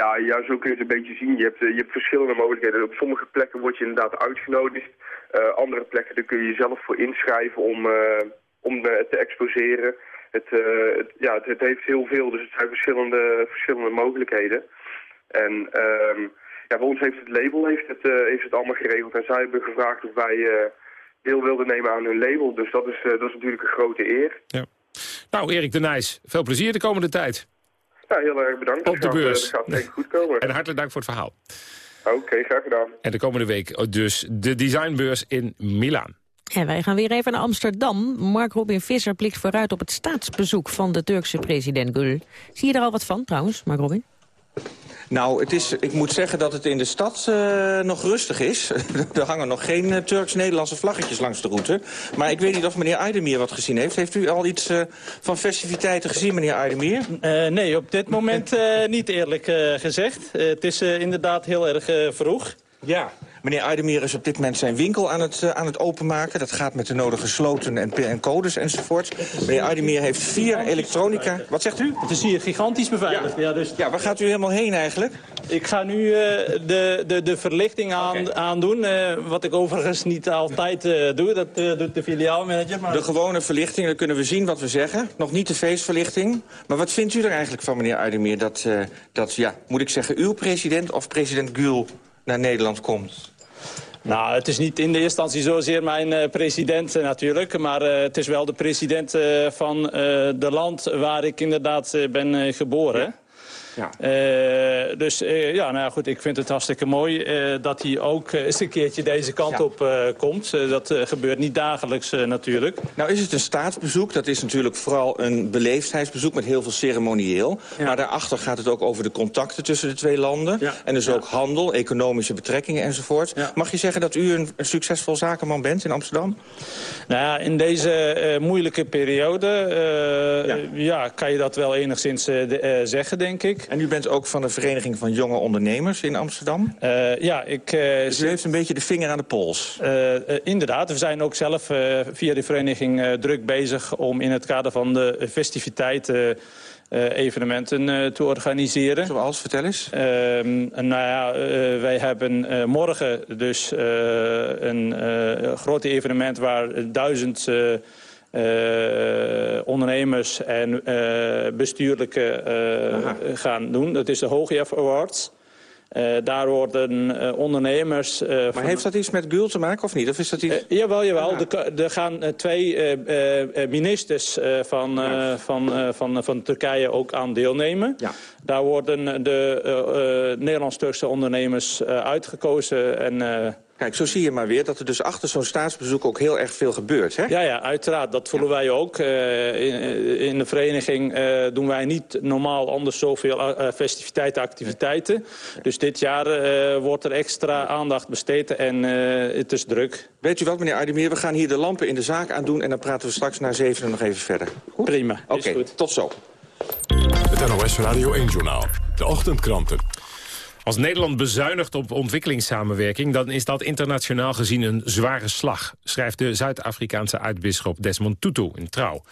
Ja, ja, zo kun je het een beetje zien. Je hebt, je hebt verschillende mogelijkheden. Op sommige plekken word je inderdaad uitgenodigd. Uh, andere plekken daar kun je jezelf voor inschrijven om, uh, om te exposeren. Het, het, ja, het, heeft heel veel, dus het zijn verschillende, verschillende mogelijkheden. En um, ja, bij ons heeft het label heeft het, heeft het allemaal geregeld. En zij hebben gevraagd of wij deel wilden nemen aan hun label. Dus dat is, dat is natuurlijk een grote eer. Ja. Nou, Erik de Nijs, veel plezier de komende tijd. Ja, heel erg bedankt. Op de beurs. Dat gaat zeker goed komen. En hartelijk dank voor het verhaal. Oké, graag gedaan. En de komende week dus de designbeurs in Milaan. En wij gaan weer even naar Amsterdam. Mark Robin Visser blikt vooruit op het staatsbezoek van de Turkse president Gül. Zie je er al wat van trouwens, Mark Robin? Nou, het is, ik moet zeggen dat het in de stad uh, nog rustig is. [LAUGHS] er hangen nog geen uh, Turks-Nederlandse vlaggetjes langs de route. Maar ik weet niet of meneer Aydemir wat gezien heeft. Heeft u al iets uh, van festiviteiten gezien, meneer Aydemir? nee, op dit moment niet eerlijk gezegd. het is inderdaad heel erg vroeg. Ja. Meneer Aydemir is op dit moment zijn winkel aan het, uh, aan het openmaken. Dat gaat met de nodige sloten en, en codes enzovoort. Meneer Aydemir heeft vier elektronica... Wat zegt u? Het is hier gigantisch beveiligd. Ja, dus... ja waar gaat u helemaal heen eigenlijk? Ik ga nu uh, de, de, de verlichting aan, okay. aandoen. Uh, wat ik overigens niet altijd doe. Dat doet de filiaalmanager. Maar... De gewone verlichting, dan kunnen we zien wat we zeggen. Nog niet de feestverlichting. Maar wat vindt u er eigenlijk van, meneer Aydemir? Dat, dat ja, moet ik zeggen, uw president of president Gül naar Nederland komt? Nou, het is niet in de eerste instantie zozeer mijn uh, president uh, natuurlijk. Maar uh, het is wel de president van de land waar ik inderdaad ben geboren. Ja. Ja. Uh, dus uh, ja, nou goed, ik vind het hartstikke mooi uh, dat hij ook eens een keertje deze kant ja. op komt. dat gebeurt niet dagelijks natuurlijk. Nou is het een staatsbezoek. Dat is natuurlijk vooral een beleefdheidsbezoek met heel veel ceremonieel. Ja. Maar daarachter gaat het ook over de contacten tussen de twee landen. En dus ook handel, economische betrekkingen enzovoort. Mag je zeggen dat u een, een, succesvol zakenman bent in Amsterdam? Nou ja, in deze moeilijke periode ja. kan je dat wel enigszins zeggen, denk ik. En u bent ook van de Vereniging van Jonge Ondernemers in Amsterdam? Uh, ja, ik... Uh, dus u heeft een beetje de vinger aan de pols? Uh, inderdaad, we zijn ook zelf via de vereniging druk bezig... om in het kader van de festiviteiten... evenementen te organiseren. Zoals, vertel eens. Ehm, nou ja, wij hebben morgen dus een groot evenement waar duizend ondernemers en bestuurlijke gaan doen. Dat is de Hoogjef Awards. Uh, daar worden uh, ondernemers... Uh, maar heeft dat iets met Gul te maken of niet? Of is dat iets... jawel, jawel. Ah. Er gaan twee ministers van, van, van, van Turkije ook aan deelnemen. Ja. Daar worden de Nederlands-Turkse ondernemers uitgekozen en Kijk, zo zie je maar weer dat er dus achter zo'n staatsbezoek ook heel erg veel gebeurt, hè? Ja, ja uiteraard. Dat voelen wij ook. Uh, in, in, de vereniging uh, doen wij niet normaal anders zoveel uh, festiviteiten, activiteiten. Dus dit jaar wordt er extra aandacht besteed en het is druk. Weet u wat, meneer Ardemir, we gaan hier de lampen in de zaak aan doen... en dan praten we straks na zevenen nog even verder. Goed? Prima, Oké, okay, tot zo. Het NOS Radio 1-journaal. De ochtendkranten. Als Nederland bezuinigt op ontwikkelingssamenwerking... dan is dat internationaal gezien een zware slag... schrijft de Zuid-Afrikaanse uitbisschop Desmond Tutu in Trouw.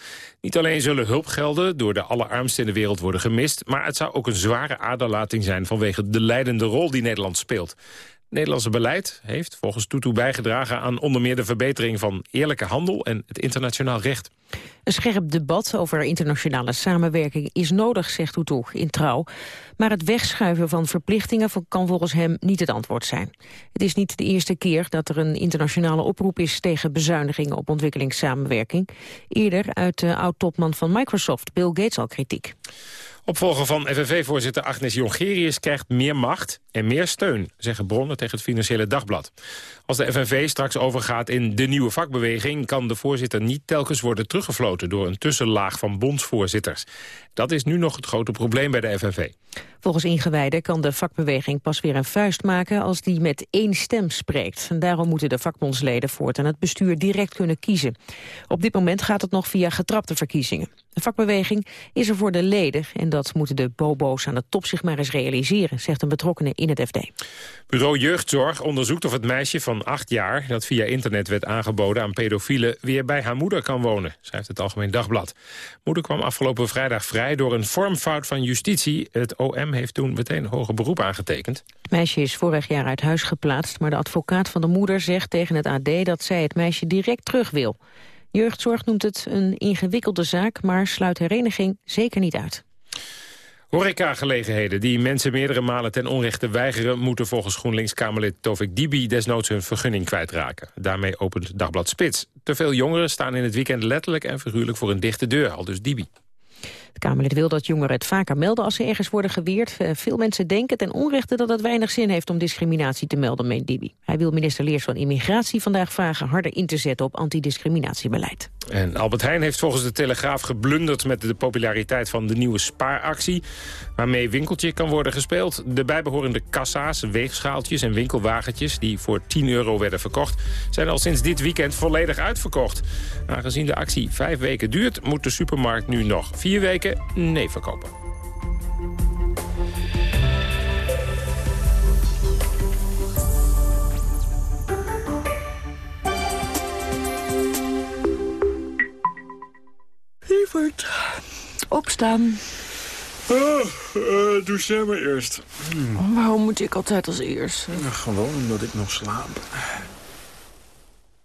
Niet alleen zullen hulpgelden door de allerarmsten in de wereld worden gemist... maar het zou ook een zware aderlating zijn... vanwege de leidende rol die Nederland speelt. Nederlandse beleid heeft volgens Tutu bijgedragen aan onder meer de verbetering van eerlijke handel en het internationaal recht. Een scherp debat over internationale samenwerking is nodig, zegt Tutu in Trouw. Maar het wegschuiven van verplichtingen kan volgens hem niet het antwoord zijn. Het is niet de eerste keer dat er een internationale oproep is tegen bezuinigingen op ontwikkelingssamenwerking. Eerder uit de oud-topman van Microsoft, Bill Gates, al kritiek. Opvolger van FNV-voorzitter Agnes Jongerius krijgt meer macht en meer steun, zeggen bronnen tegen het Financiële Dagblad. Als de FNV straks overgaat in de nieuwe vakbeweging... kan de voorzitter niet telkens worden teruggefloten door een tussenlaag van bondsvoorzitters. Dat is nu nog het grote probleem bij de FNV. Volgens ingewijden kan de vakbeweging pas weer een vuist maken als die met één stem spreekt. En daarom moeten de vakbondsleden voortaan het bestuur direct kunnen kiezen. Op dit moment gaat het nog via getrapte verkiezingen. De vakbeweging is er voor de leden en dat moeten de bobo's aan de top zich maar eens realiseren, zegt een betrokkenen in het FD. Bureau Jeugdzorg onderzoekt of het meisje van acht jaar dat via internet werd aangeboden aan pedofielen weer bij haar moeder kan wonen, schrijft het Algemeen Dagblad. Moeder kwam afgelopen vrijdag vrij door een vormfout van justitie. Het OM heeft toen meteen hoger beroep aangetekend. Het meisje is vorig jaar uit huis geplaatst, maar de advocaat van de moeder zegt tegen het AD dat zij het meisje direct terug wil. Jeugdzorg noemt het een ingewikkelde zaak, maar sluit hereniging zeker niet uit. Horecagelegenheden die mensen meerdere malen ten onrechte weigeren... moeten volgens GroenLinks-Kamerlid Tovik Dibi desnoods hun vergunning kwijtraken. Daarmee opent Dagblad Spits. Te veel jongeren staan in het weekend letterlijk en figuurlijk voor een dichte deur, al dus Dibi. Het Kamerlid wil dat jongeren het vaker melden als ze ergens worden geweerd. Eh, veel mensen denken ten onrechte dat het weinig zin heeft om discriminatie te melden, meent Dibi. Hij wil minister Leers van Immigratie vandaag vragen harder in te zetten op antidiscriminatiebeleid. En Albert Heijn heeft volgens de Telegraaf geblunderd met de populariteit van de nieuwe spaaractie. Waarmee winkeltje kan worden gespeeld. De bijbehorende kassa's, weegschaaltjes en winkelwagentjes die voor 10 euro werden verkocht... zijn al sinds dit weekend volledig uitverkocht. Aangezien de actie vijf weken duurt, moet de supermarkt nu nog vier weken nee verkopen. Lieverd, opstaan. Oh, uh, doe jij maar eerst. Hmm. Waarom moet ik altijd als eerst? gewoon omdat ik nog slaap.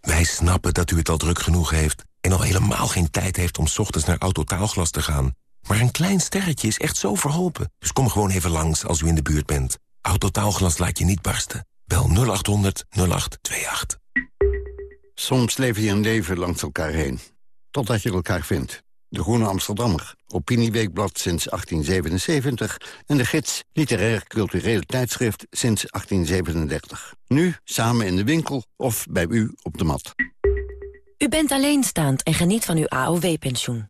Wij snappen dat u het al druk genoeg heeft... en al helemaal geen tijd heeft om s ochtends naar Autotaalglas te gaan. Maar een klein sterretje is echt zo verholpen. Dus kom gewoon even langs als u in de buurt bent. Autotaalglas laat je niet barsten. Bel 0800 0828. Soms leef je een leven langs elkaar heen. Totdat je elkaar vindt. De Groene Amsterdammer, Opinieweekblad sinds 1877... en de gids Literair Cultureel Tijdschrift sinds 1837. Nu samen in de winkel of bij u op de mat. U bent alleenstaand en geniet van uw AOW-pensioen.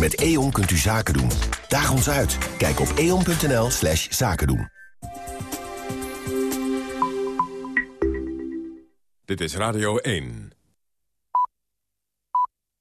Met E.ON kunt u zaken doen. Daag ons uit. Kijk op eon.nl slash zaken doen. Dit is Radio 1.